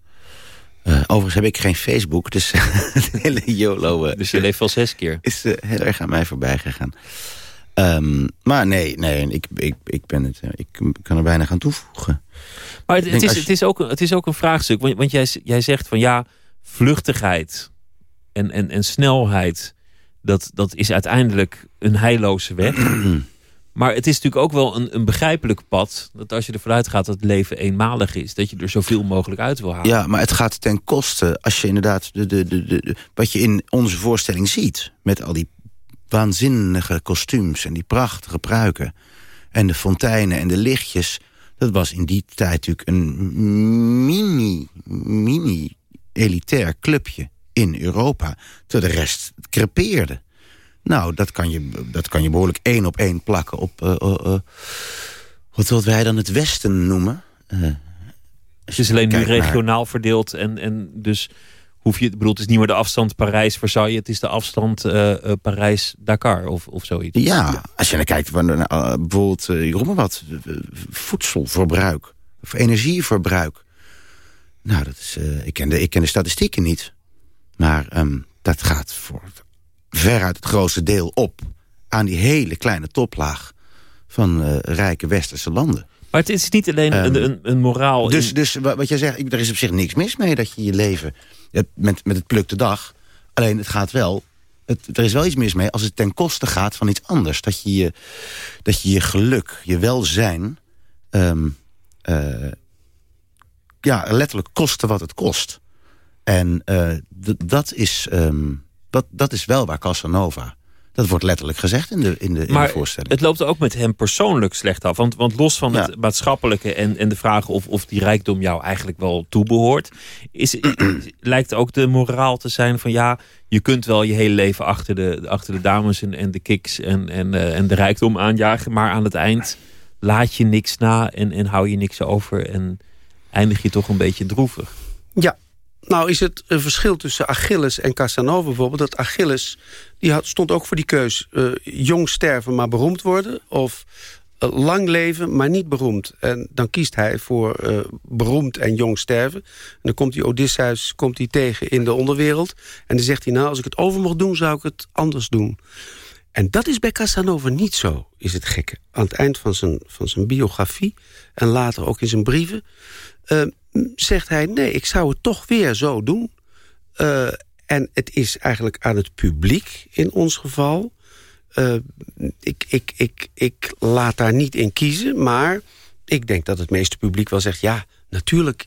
[SPEAKER 6] Eh, overigens heb ik geen Facebook, dus het hele YOLO eh,
[SPEAKER 4] Dus je leeft wel zes keer.
[SPEAKER 6] is eh, heel erg aan mij voorbij gegaan. Ehm, maar nee, nee ik, ik, ik, ben het, eh, ik kan er weinig aan toevoegen.
[SPEAKER 4] Maar het, is, het, is, ook, een- het is ook een vraagstuk. Want, want jij, jij zegt van ja, vluchtigheid en, en, en snelheid... Dat, dat is uiteindelijk een heilloze weg. maar het is natuurlijk ook wel een, een begrijpelijk pad... dat als je ervan uitgaat dat het leven eenmalig is... dat je er zoveel mogelijk uit wil halen.
[SPEAKER 6] Ja, maar het gaat ten koste, als je inderdaad... De, de, de, de, de- wat je in onze voorstelling ziet... met al die waanzinnige kostuums en die prachtige pruiken... en de fonteinen en de lichtjes... dat was in die tijd natuurlijk een mini, mini elitair clubje in Europa... terwijl de rest crepeerde. Nou, dat kan je, dat kan je behoorlijk één op één plakken op... eh, eh, eh, wat wat wij dan het Westen noemen...
[SPEAKER 4] Het is alleen nu regionaal verdeeld. En, en dus hoef je, het is niet meer de afstand Parijs-Versailles. Het is de afstand eh, eh, Parijs-Dakar of, of zoiets.
[SPEAKER 6] Ja, als je naar kijkt, eh, bijvoorbeeld, ik roep wat, voedselverbruik of energieverbruik. Nou, dat is, ik, ken de, ik ken de statistieken niet. Maar ehm, dat gaat voor veruit het grootste deel op aan die hele kleine toplaag van rijke westerse landen.
[SPEAKER 4] Maar het is niet alleen een,
[SPEAKER 6] Ehm,
[SPEAKER 4] een, een moraal.
[SPEAKER 6] Dus,
[SPEAKER 4] in-
[SPEAKER 6] dus wa- wat jij zegt, er is op zich niks mis mee dat je je leven met, met het pluk de dag. Alleen het gaat wel, het, er is wel iets mis mee als het ten koste gaat van iets anders. Dat je je, dat je, je geluk, je welzijn, ehm, eh, ja, letterlijk koste wat het kost. En d- dat, is, ehm, dat, dat is wel waar Casanova... Dat wordt letterlijk gezegd in de, in de, in de
[SPEAKER 4] maar
[SPEAKER 6] voorstelling.
[SPEAKER 4] het loopt ook met hem persoonlijk slecht af. Want, want los van
[SPEAKER 6] Ja.
[SPEAKER 4] het maatschappelijke en, en de vraag of, of die rijkdom jou eigenlijk wel toebehoort, is, lijkt ook de moraal te zijn van ja, je kunt wel je hele leven achter de, achter de dames en, en de kiks en, en, eh, en de rijkdom aanjagen, maar aan het eind laat je niks na en, en hou je niks over en eindig je toch een beetje droevig.
[SPEAKER 5] Ja, nou is het een verschil tussen Achilles en Casanova bijvoorbeeld... dat Achilles, die had, stond ook voor die keus... eh, jong sterven, maar beroemd worden... of eh, lang leven, maar niet beroemd. En dan kiest hij voor eh, beroemd en jong sterven. En dan komt die Odysseus komt hij tegen in de onderwereld. En dan zegt hij, nou, als ik het over mocht doen... zou ik het anders doen. En dat is bij Casanova niet zo, is het gekke. Aan het eind van zijn, van zijn biografie... en later ook in zijn brieven... eh, zegt hij, nee, ik zou het toch weer zo doen. Eh, en het is eigenlijk aan het publiek in ons geval. Eh, ik, ik, ik, ik laat daar niet in kiezen, maar ik denk dat het meeste publiek wel zegt... ja, natuurlijk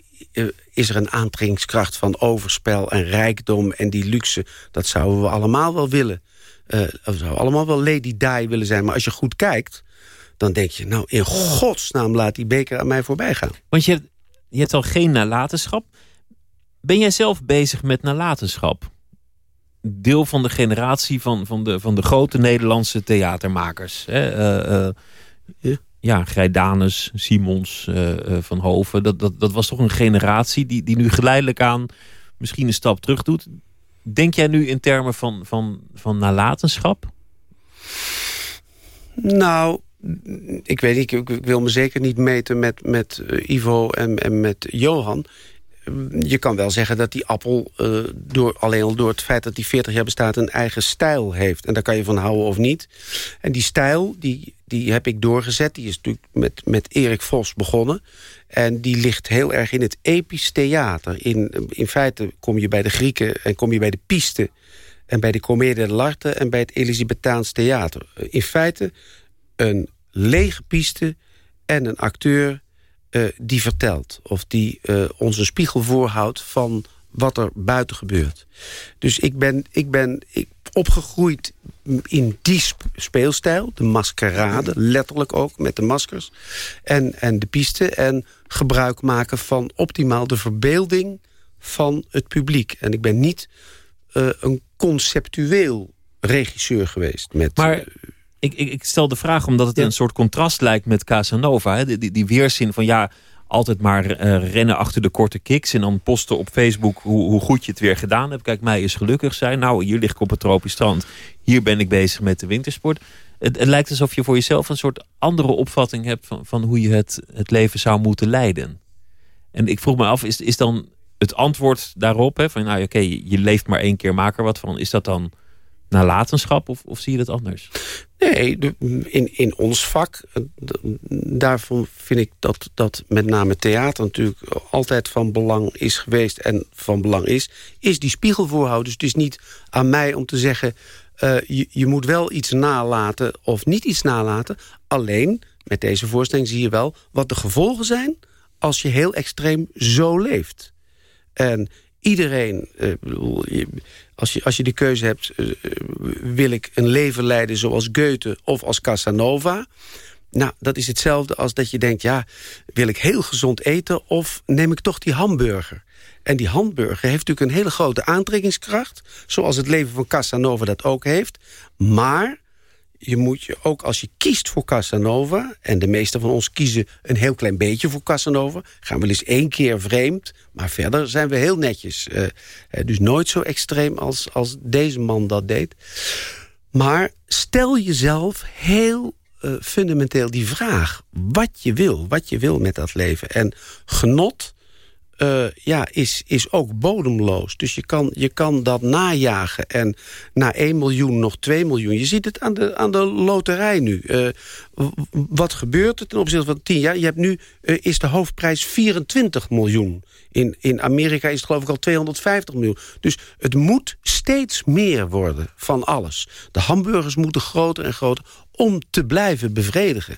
[SPEAKER 5] is er een aantrekkingskracht van overspel en rijkdom en die luxe. Dat zouden we allemaal wel willen. Eh, we zouden allemaal wel Lady Di willen zijn. Maar als je goed kijkt, dan denk je... nou, in godsnaam laat die beker aan mij voorbij gaan.
[SPEAKER 4] Want je hebt, je hebt al geen nalatenschap. Ben jij zelf bezig met nalatenschap? Deel van de generatie van, van, de, van de grote Nederlandse theatermakers. Hè? Eh, eh, ja, Grijdanus, Simons, eh, eh, Van Hoven. Dat, dat, dat was toch een generatie die, die nu geleidelijk aan misschien een stap terug doet. Denk jij nu in termen van, van, van nalatenschap?
[SPEAKER 5] Nou, ik weet niet, ik, wil me zeker niet meten met, met eh, Ivo en, en met Johan. Je kan wel zeggen dat die appel eh, door, alleen al door het feit dat die 40 jaar bestaat... een eigen stijl heeft. En daar kan je van houden of niet. En die stijl, die, die heb ik doorgezet. Die is natuurlijk met, met Erik Vos begonnen. En die ligt heel erg in het episch theater. In, in feite kom je bij de Grieken en kom je bij de piste... en bij de Commedia dell'arte en bij het Elisabethaans theater. In feite een lege piste en een acteur eh, die vertelt. Of die eh, ons een spiegel voorhoudt van wat er buiten gebeurt. Dus ik ben, ik ben ik, opgegroeid in die sp- speelstijl. De maskerade, letterlijk ook, met de maskers. En, en de piste. En gebruik maken van optimaal de verbeelding van het publiek. En ik ben niet eh, een conceptueel regisseur geweest. Met,
[SPEAKER 4] Maar Ik, ik, ik stel de vraag omdat het
[SPEAKER 5] Ja.
[SPEAKER 4] een soort contrast lijkt met Casanova. Hè? Die, die, die weerzin van ja, altijd maar eh, rennen achter de korte kicks. En dan posten op Facebook hoe, hoe goed je het weer gedaan hebt. Kijk, mij is gelukkig zijn. Nou, hier lig ik op het tropisch strand. Hier ben ik bezig met de wintersport. Het, het lijkt alsof je voor jezelf een soort andere opvatting hebt van, van hoe je het, het leven zou moeten leiden. En ik vroeg me af, is, is dan het antwoord daarop, hè, van nou oké, je, je leeft maar één keer, maak er wat van. Is dat dan nalatenschap of, of zie je dat anders?
[SPEAKER 5] Nee, in, in ons vak, eh, daarvan vind ik dat, dat met name theater natuurlijk altijd van belang is geweest en van belang is, is die spiegel voorhouden. Dus het is niet aan mij om te zeggen, eh, je, je moet wel iets nalaten of niet iets nalaten. Alleen, met deze voorstelling zie je wel wat de gevolgen zijn als je heel extreem zo leeft. En iedereen, eh, als, je, als je de keuze hebt... eh, wil ik een leven leiden zoals Goethe of als Casanova... Nou, dat is hetzelfde als dat je denkt... ja, wil ik heel gezond eten of neem ik toch die hamburger? En die hamburger heeft natuurlijk een hele grote aantrekkingskracht... zoals het leven van Casanova dat ook heeft. Maar je moet je ook als je kiest voor Casanova... en de meeste van ons kiezen een heel klein beetje voor Casanova... gaan we eens één keer vreemd, maar verder zijn we heel netjes. Eh, dus nooit zo extreem als, als deze man dat deed. Maar stel jezelf heel eh, fundamenteel die vraag. Wat je wil, wat je wil met dat leven. En genot eh, ja, is, is ook bodemloos. Dus je kan, je kan dat najagen. En na 1 miljoen nog 2 miljoen. Je ziet het aan de, aan de loterij nu. Eh, wat gebeurt er ten opzichte van 10 jaar? Je hebt nu, eh, is de hoofdprijs 24 miljoen. In, in Amerika is het geloof ik al 250 miljoen. Dus het moet steeds meer worden van alles. De hamburgers moeten groter en groter om te blijven bevredigen.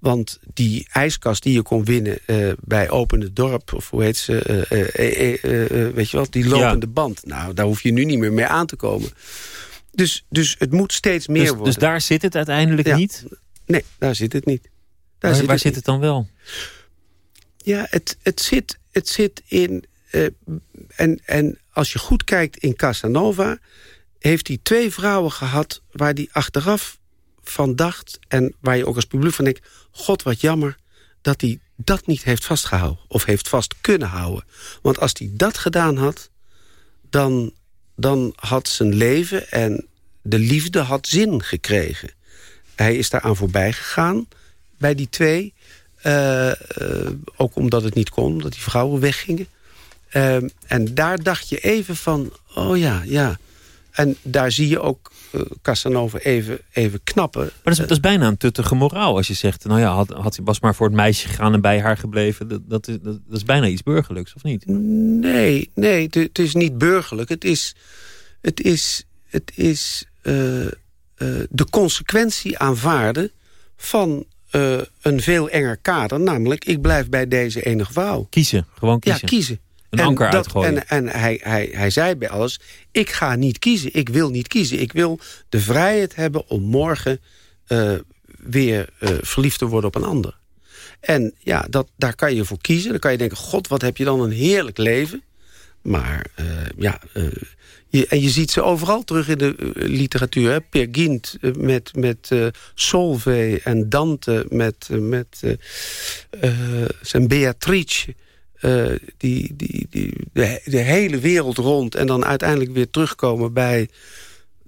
[SPEAKER 5] Want die ijskast die je kon winnen eh, bij Open het Dorp... of hoe heet ze, eh, eh, weet je wat, die lopende band. Nou, daar hoef je nu niet meer mee aan te komen. Dus, dus het moet steeds meer
[SPEAKER 4] Dus,
[SPEAKER 5] worden.
[SPEAKER 4] dus daar zit het uiteindelijk
[SPEAKER 5] Ja.
[SPEAKER 4] niet?
[SPEAKER 5] Nee, daar zit het niet. Daar
[SPEAKER 4] Waar,
[SPEAKER 5] zit
[SPEAKER 4] waar
[SPEAKER 5] het
[SPEAKER 4] zit het dan wel?
[SPEAKER 5] Ja, het, het, zit, het zit in... en, en als je goed kijkt in Casanova... heeft hij twee vrouwen gehad waar hij achteraf van dacht... en waar je ook als publiek van denkt... God, wat jammer dat hij dat niet heeft vastgehouden. Of heeft vast kunnen houden. Want als hij dat gedaan had... dan, dan had zijn leven en de liefde had zin gekregen. Hij is daaraan voorbij gegaan bij die twee... Eh, eh, ook omdat het niet kon, omdat die vrouwen weggingen. Ehm, en daar dacht je even van, oh ja, ja. En daar zie je ook eh, Casanova even, even knappen.
[SPEAKER 4] Maar dat is, dat is bijna een tuttige moraal als je zegt... nou ja, had, had hij was maar voor het meisje gegaan en bij haar gebleven. Dat, dat, is, dat, dat is bijna iets burgerlijks, of niet?
[SPEAKER 5] Nee, nee, het, is niet burgerlijk. Het is, het is, het is eh, eh, de consequentie aanvaarden van eh, een veel enger kader. Namelijk, ik blijf bij deze enige vrouw.
[SPEAKER 4] Kiezen, gewoon kiezen.
[SPEAKER 5] Ja, kiezen.
[SPEAKER 4] Een
[SPEAKER 5] En
[SPEAKER 4] anker
[SPEAKER 5] dat-
[SPEAKER 4] uitgooien.
[SPEAKER 5] En, en hij, hij, hij zei bij alles, ik ga niet kiezen. Ik wil niet kiezen. Ik wil de vrijheid hebben om morgen eh, weer eh, verliefd te worden op een ander. En ja, dat, daar kan je voor kiezen. Dan kan je denken, god, wat heb je dan een heerlijk leven. Maar eh, ja, je, en je ziet ze overal terug in de literatuur. Hè? Peer Gynt met, met Solvay en Dante met, met zijn Beatrice. Eh, die, die, die, de, de hele wereld rond en dan uiteindelijk weer terugkomen bij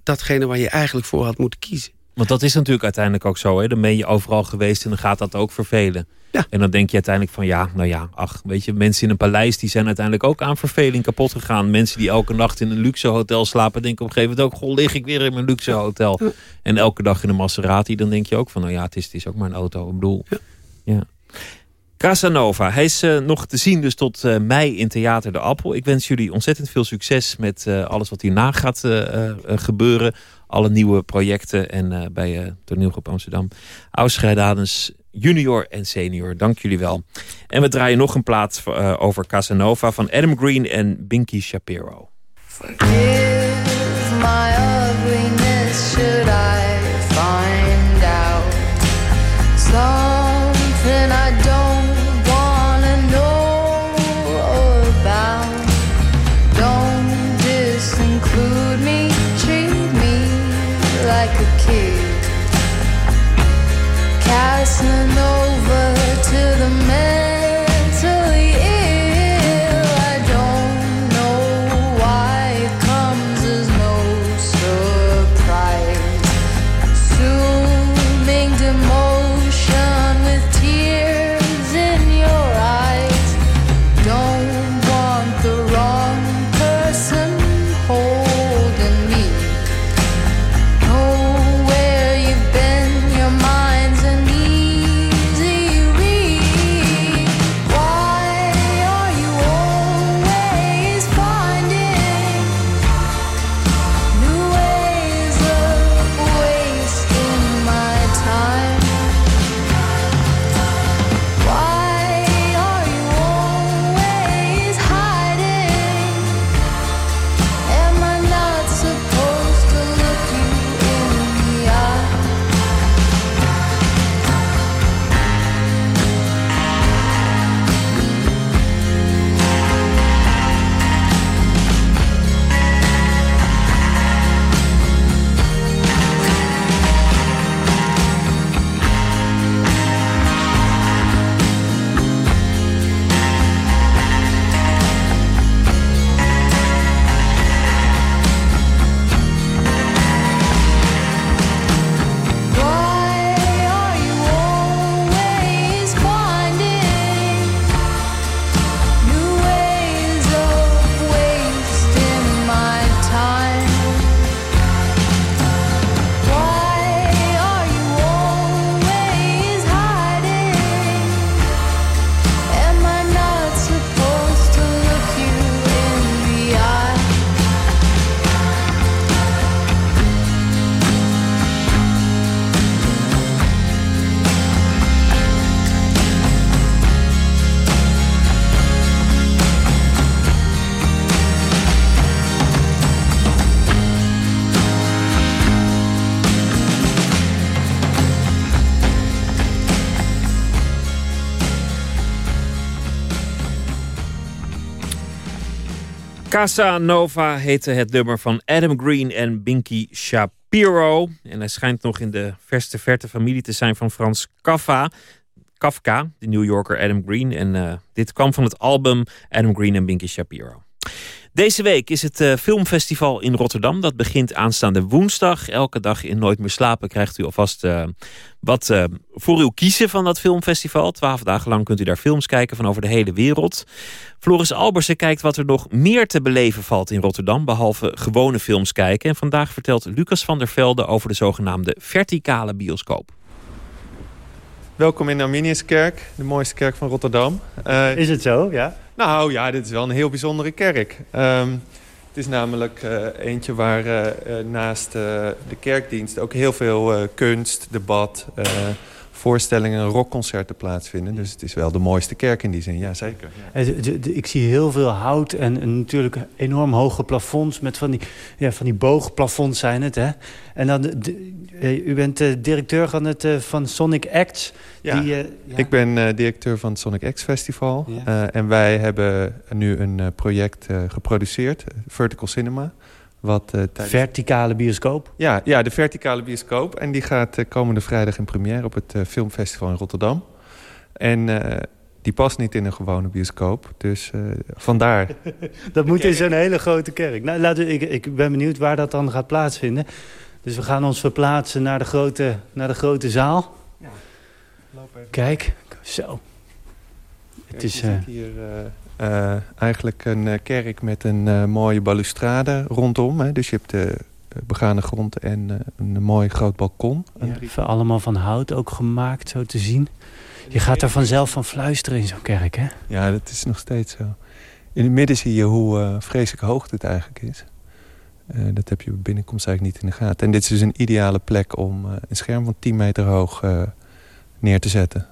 [SPEAKER 5] datgene waar je eigenlijk voor had moeten kiezen.
[SPEAKER 4] Want dat is natuurlijk uiteindelijk ook zo. Hè? Dan ben je overal geweest en dan gaat dat ook vervelen.
[SPEAKER 5] Ja.
[SPEAKER 4] En dan denk je uiteindelijk van ja, nou ja, ach, weet je, mensen in een paleis die zijn uiteindelijk ook aan verveling kapot gegaan. Mensen die elke nacht in een luxe hotel slapen, denken op een gegeven moment ook, goh, lig ik weer in mijn luxe hotel. En elke dag in een Maserati, dan denk je ook van, nou ja, het is, het is ook maar een auto. Ik bedoel, ja. Casanova, hij is eh, nog te zien dus tot eh, mei in Theater de Appel. Ik wens jullie ontzettend veel succes met eh, alles wat hierna gaat gebeuren. Alle nieuwe projecten en bij Toneelgroep Amsterdam. Ausscheidanens junior en senior, dank jullie wel. En we draaien nog een plaat over Casanova van Adam Green en Binky Shapiro. Casa Nova heette het nummer van Adam Green en Binky Shapiro. En hij schijnt nog in de verste verte familie te zijn van Frans Kafka. Kafka, de New Yorker Adam Green. En eh, dit kwam van het album Adam Green en Binky Shapiro. Deze week is het eh, filmfestival in Rotterdam. Dat begint aanstaande woensdag. Elke dag in Nooit meer slapen krijgt u alvast eh, wat eh, voor uw kiezen van dat filmfestival. Twaalf dagen lang kunt u daar films kijken van over de hele wereld. Floris Albersen kijkt wat er nog meer te beleven valt in Rotterdam... behalve gewone films kijken. En vandaag vertelt Lucas van der Velde over de zogenaamde verticale bioscoop.
[SPEAKER 10] Welkom in de Arminiuskerk, de mooiste kerk van Rotterdam. Eh,
[SPEAKER 11] Is het zo, ja?
[SPEAKER 10] Nou ja, dit is wel een heel bijzondere kerk. Ehm, het is namelijk eh, eentje waar eh, eh, naast de kerkdienst ook heel veel eh, kunst, debat, eh, voorstellingen en rockconcerten plaatsvinden. Dus het is wel de mooiste kerk in die zin, ja zeker.
[SPEAKER 11] De- de- de- Ik zie heel veel hout en, en natuurlijk enorm hoge plafonds... met van die, ja, van die boogplafonds zijn het, hè? En dan, de- eh, u bent eh, directeur van, het, eh, van Sonic Acts.
[SPEAKER 10] Ja,
[SPEAKER 11] Die, ja.
[SPEAKER 10] Ik ben directeur van het Sonic X Festival.
[SPEAKER 11] Ja.
[SPEAKER 10] En wij hebben nu een project geproduceerd, Vertical Cinema. Wat, tijdens
[SPEAKER 11] Verticale bioscoop.
[SPEAKER 10] Ja, ja, de verticale bioscoop. En die gaat komende vrijdag in première op het filmfestival in Rotterdam. En die past niet in een gewone bioscoop. Dus vandaar.
[SPEAKER 11] Dat moet in zo'n hele grote kerk. Nou, we, ik, ik ben benieuwd waar dat dan gaat plaatsvinden. Dus we gaan ons verplaatsen naar de grote, naar de grote zaal. Kijk, zo. Het is...
[SPEAKER 10] je
[SPEAKER 11] eh,
[SPEAKER 10] ziet hier eh, eh, eigenlijk een eh, kerk met een eh, mooie balustrade rondom. Hè. Dus je hebt de eh, begane grond en eh, een mooi groot balkon.
[SPEAKER 11] Ja, allemaal van hout ook gemaakt, zo te zien. Je gaat er vanzelf van fluisteren in zo'n kerk, hè?
[SPEAKER 10] Ja, dat is nog steeds zo. In het midden zie je hoe eh, vreselijk hoog dit eigenlijk is. Eh, dat heb je binnenkomst eigenlijk niet in de gaten. En dit is dus een ideale plek om eh, een scherm van 10 meter hoog eh, neer te zetten.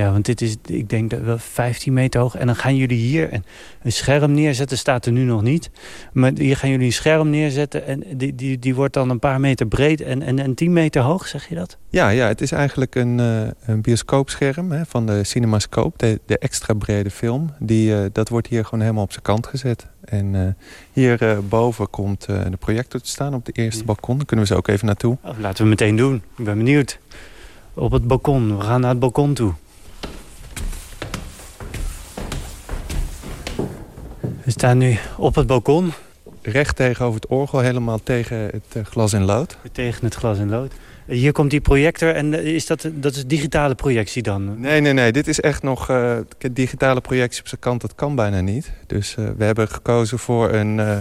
[SPEAKER 11] Ja. want dit is, ik denk, dat wel 15 meter hoog. En dan gaan jullie hier een, een scherm neerzetten, staat er nu nog niet. Maar hier gaan jullie een scherm neerzetten en die, die, die wordt dan een paar meter breed en, en, en 10 meter hoog, zeg je dat?
[SPEAKER 10] Ja, ja het is eigenlijk een, eh, een bioscoopscherm hè, van de Cinemascope. De, de extra brede film. Die, eh, dat wordt hier gewoon helemaal op zijn kant gezet. En eh, hier boven komt de projector te staan op de eerste balkon. Daar kunnen we zo ook even naartoe.
[SPEAKER 11] Oh, laten we meteen doen. Ik ben benieuwd. Op het balkon. We gaan naar het balkon toe. We staan nu op het balkon.
[SPEAKER 10] Recht tegenover het orgel, helemaal tegen het eh, glas en lood.
[SPEAKER 11] Tegen het glas en lood. Hier komt die projector en eh, is dat, dat is digitale projectie dan?
[SPEAKER 10] Nee, nee, nee. Dit is echt nog... eh, digitale projectie op zijn kant, dat kan bijna niet. Dus eh, we hebben gekozen voor een eh,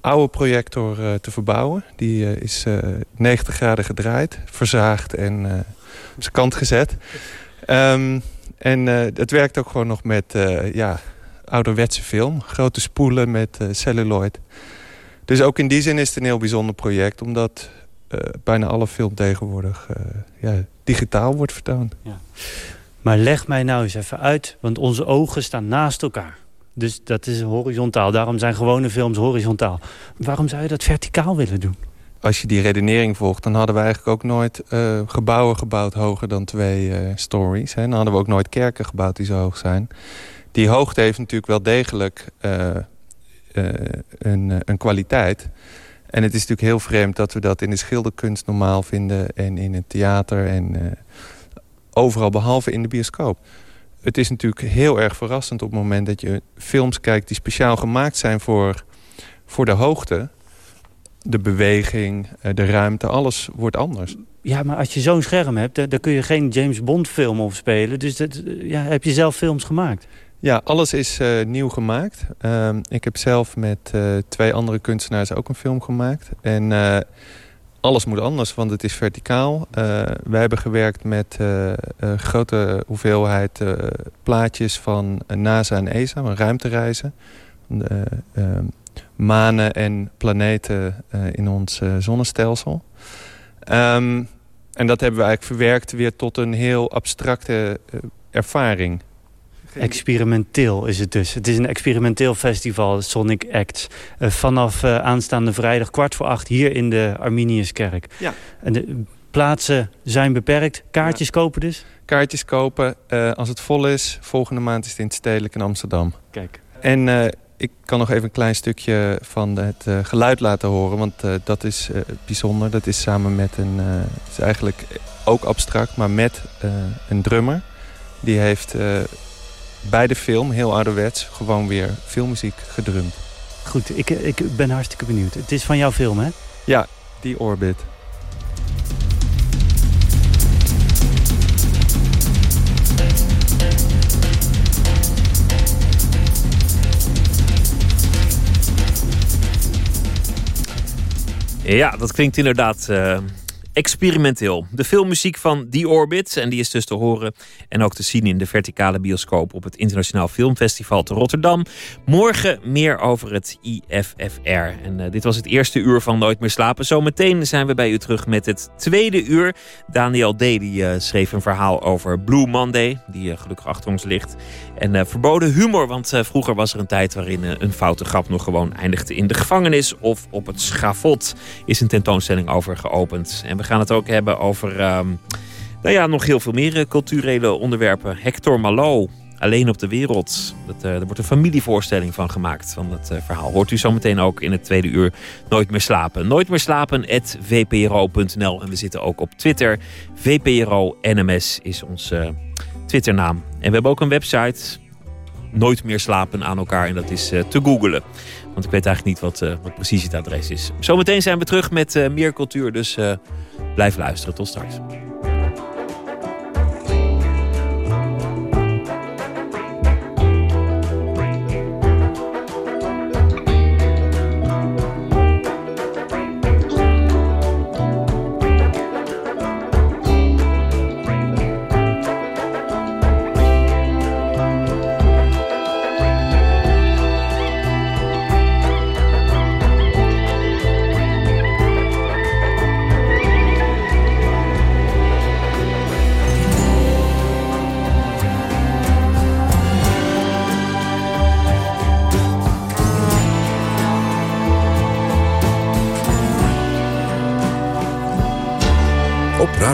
[SPEAKER 10] oude projector eh, te verbouwen. Die eh, is eh 90 graden gedraaid, verzaagd en eh, op zijn kant gezet. Ehm, en eh, het werkt ook gewoon nog met eh, ja, ouderwetse film. Grote spoelen met eh, celluloid. Dus ook in die zin is het een heel bijzonder project. Omdat eh, bijna alle film tegenwoordig eh, ja, digitaal wordt vertoond.
[SPEAKER 11] Maar leg mij nou eens even uit, want onze ogen staan naast elkaar. Dus dat is horizontaal. Daarom zijn gewone films horizontaal. Waarom zou je dat verticaal willen doen?
[SPEAKER 10] als je die redenering volgt, dan hadden we eigenlijk ook nooit gebouwen gebouwd hoger dan twee stories. Hè. Dan hadden we ook nooit kerken gebouwd die zo hoog zijn. Die hoogte heeft natuurlijk wel degelijk eh, eh, een, eh, een kwaliteit. En het is natuurlijk heel vreemd dat we dat in de schilderkunst normaal vinden... en in het theater en overal behalve in de bioscoop. Het is natuurlijk heel erg verrassend op het moment dat je films kijkt... die speciaal gemaakt zijn voor, voor de hoogte de beweging, de ruimte, alles wordt anders.
[SPEAKER 11] Ja, maar als je zo'n scherm hebt, dan- kun je geen James Bond film op spelen. Dus dat, ja, heb je zelf films gemaakt?
[SPEAKER 10] Ja, alles is eh, nieuw gemaakt. Ehm, ik heb zelf met eh, twee andere kunstenaars ook een film gemaakt. En eh, alles moet anders, want het is verticaal. Wij hebben gewerkt met een grote hoeveelheid plaatjes van NASA en ESA, van ruimtereizen. Ehm, manen en planeten in ons zonnestelsel. Um, en dat hebben we eigenlijk verwerkt weer tot een heel abstracte ervaring.
[SPEAKER 11] Experimenteel is het dus. Het is een experimenteel festival, Sonic Acts. Uh, vanaf aanstaande vrijdag kwart voor acht hier in de Arminiuskerk.
[SPEAKER 10] Ja.
[SPEAKER 11] En de plaatsen zijn beperkt. Kaartjes ja. kopen dus?
[SPEAKER 10] Kaartjes kopen. als het vol is, volgende maand is het in het Stedelijk in Amsterdam.
[SPEAKER 11] Kijk.
[SPEAKER 10] En ik kan nog even een klein stukje van het eh, geluid laten horen. Want eh, dat is eh, bijzonder. Dat is samen met een... eh, het is eigenlijk ook abstract, maar met eh, een drummer. Die heeft eh, bij de film, heel ouderwets, gewoon weer filmmuziek gedrumd.
[SPEAKER 11] Goed, ik, ik ben hartstikke benieuwd. Het is van jouw film, hè?
[SPEAKER 10] Ja, die Orbit.
[SPEAKER 4] Ja, dat klinkt inderdaad eh, experimenteel. De filmmuziek van The Orbit, en die is dus te horen en ook te zien in de verticale bioscoop op het Internationaal Filmfestival te Rotterdam. Morgen meer over het IFFR. En eh, dit was het eerste uur van Nooit meer slapen. Zometeen zijn we bij u terug met het tweede uur. Daniel D. die eh, schreef een verhaal over Blue Monday, die eh, gelukkig achter ons ligt. En verboden humor, want vroeger was er een tijd waarin een foute grap nog gewoon eindigde in de gevangenis of op het schavot. Is een tentoonstelling over geopend. En we gaan het ook hebben over, ehm, nou ja, nog heel veel meer eh, culturele onderwerpen. Hector Malot. Alleen op de wereld. Dat, eh, er wordt een familievoorstelling van gemaakt van dat eh, verhaal. Hoort u zometeen ook in het tweede uur Nooit meer slapen. Nooit meer slapen, vpro.nl. En we zitten ook op Twitter. VPRO NMS is onze eh, Twitternaam. En we hebben ook een website. Nooit meer slapen aan elkaar. En dat is eh, te googelen. Want ik weet eigenlijk niet wat, eh, wat precies het adres is. Zometeen zijn we terug met eh, meer cultuur. Dus eh, blijf luisteren. Tot straks.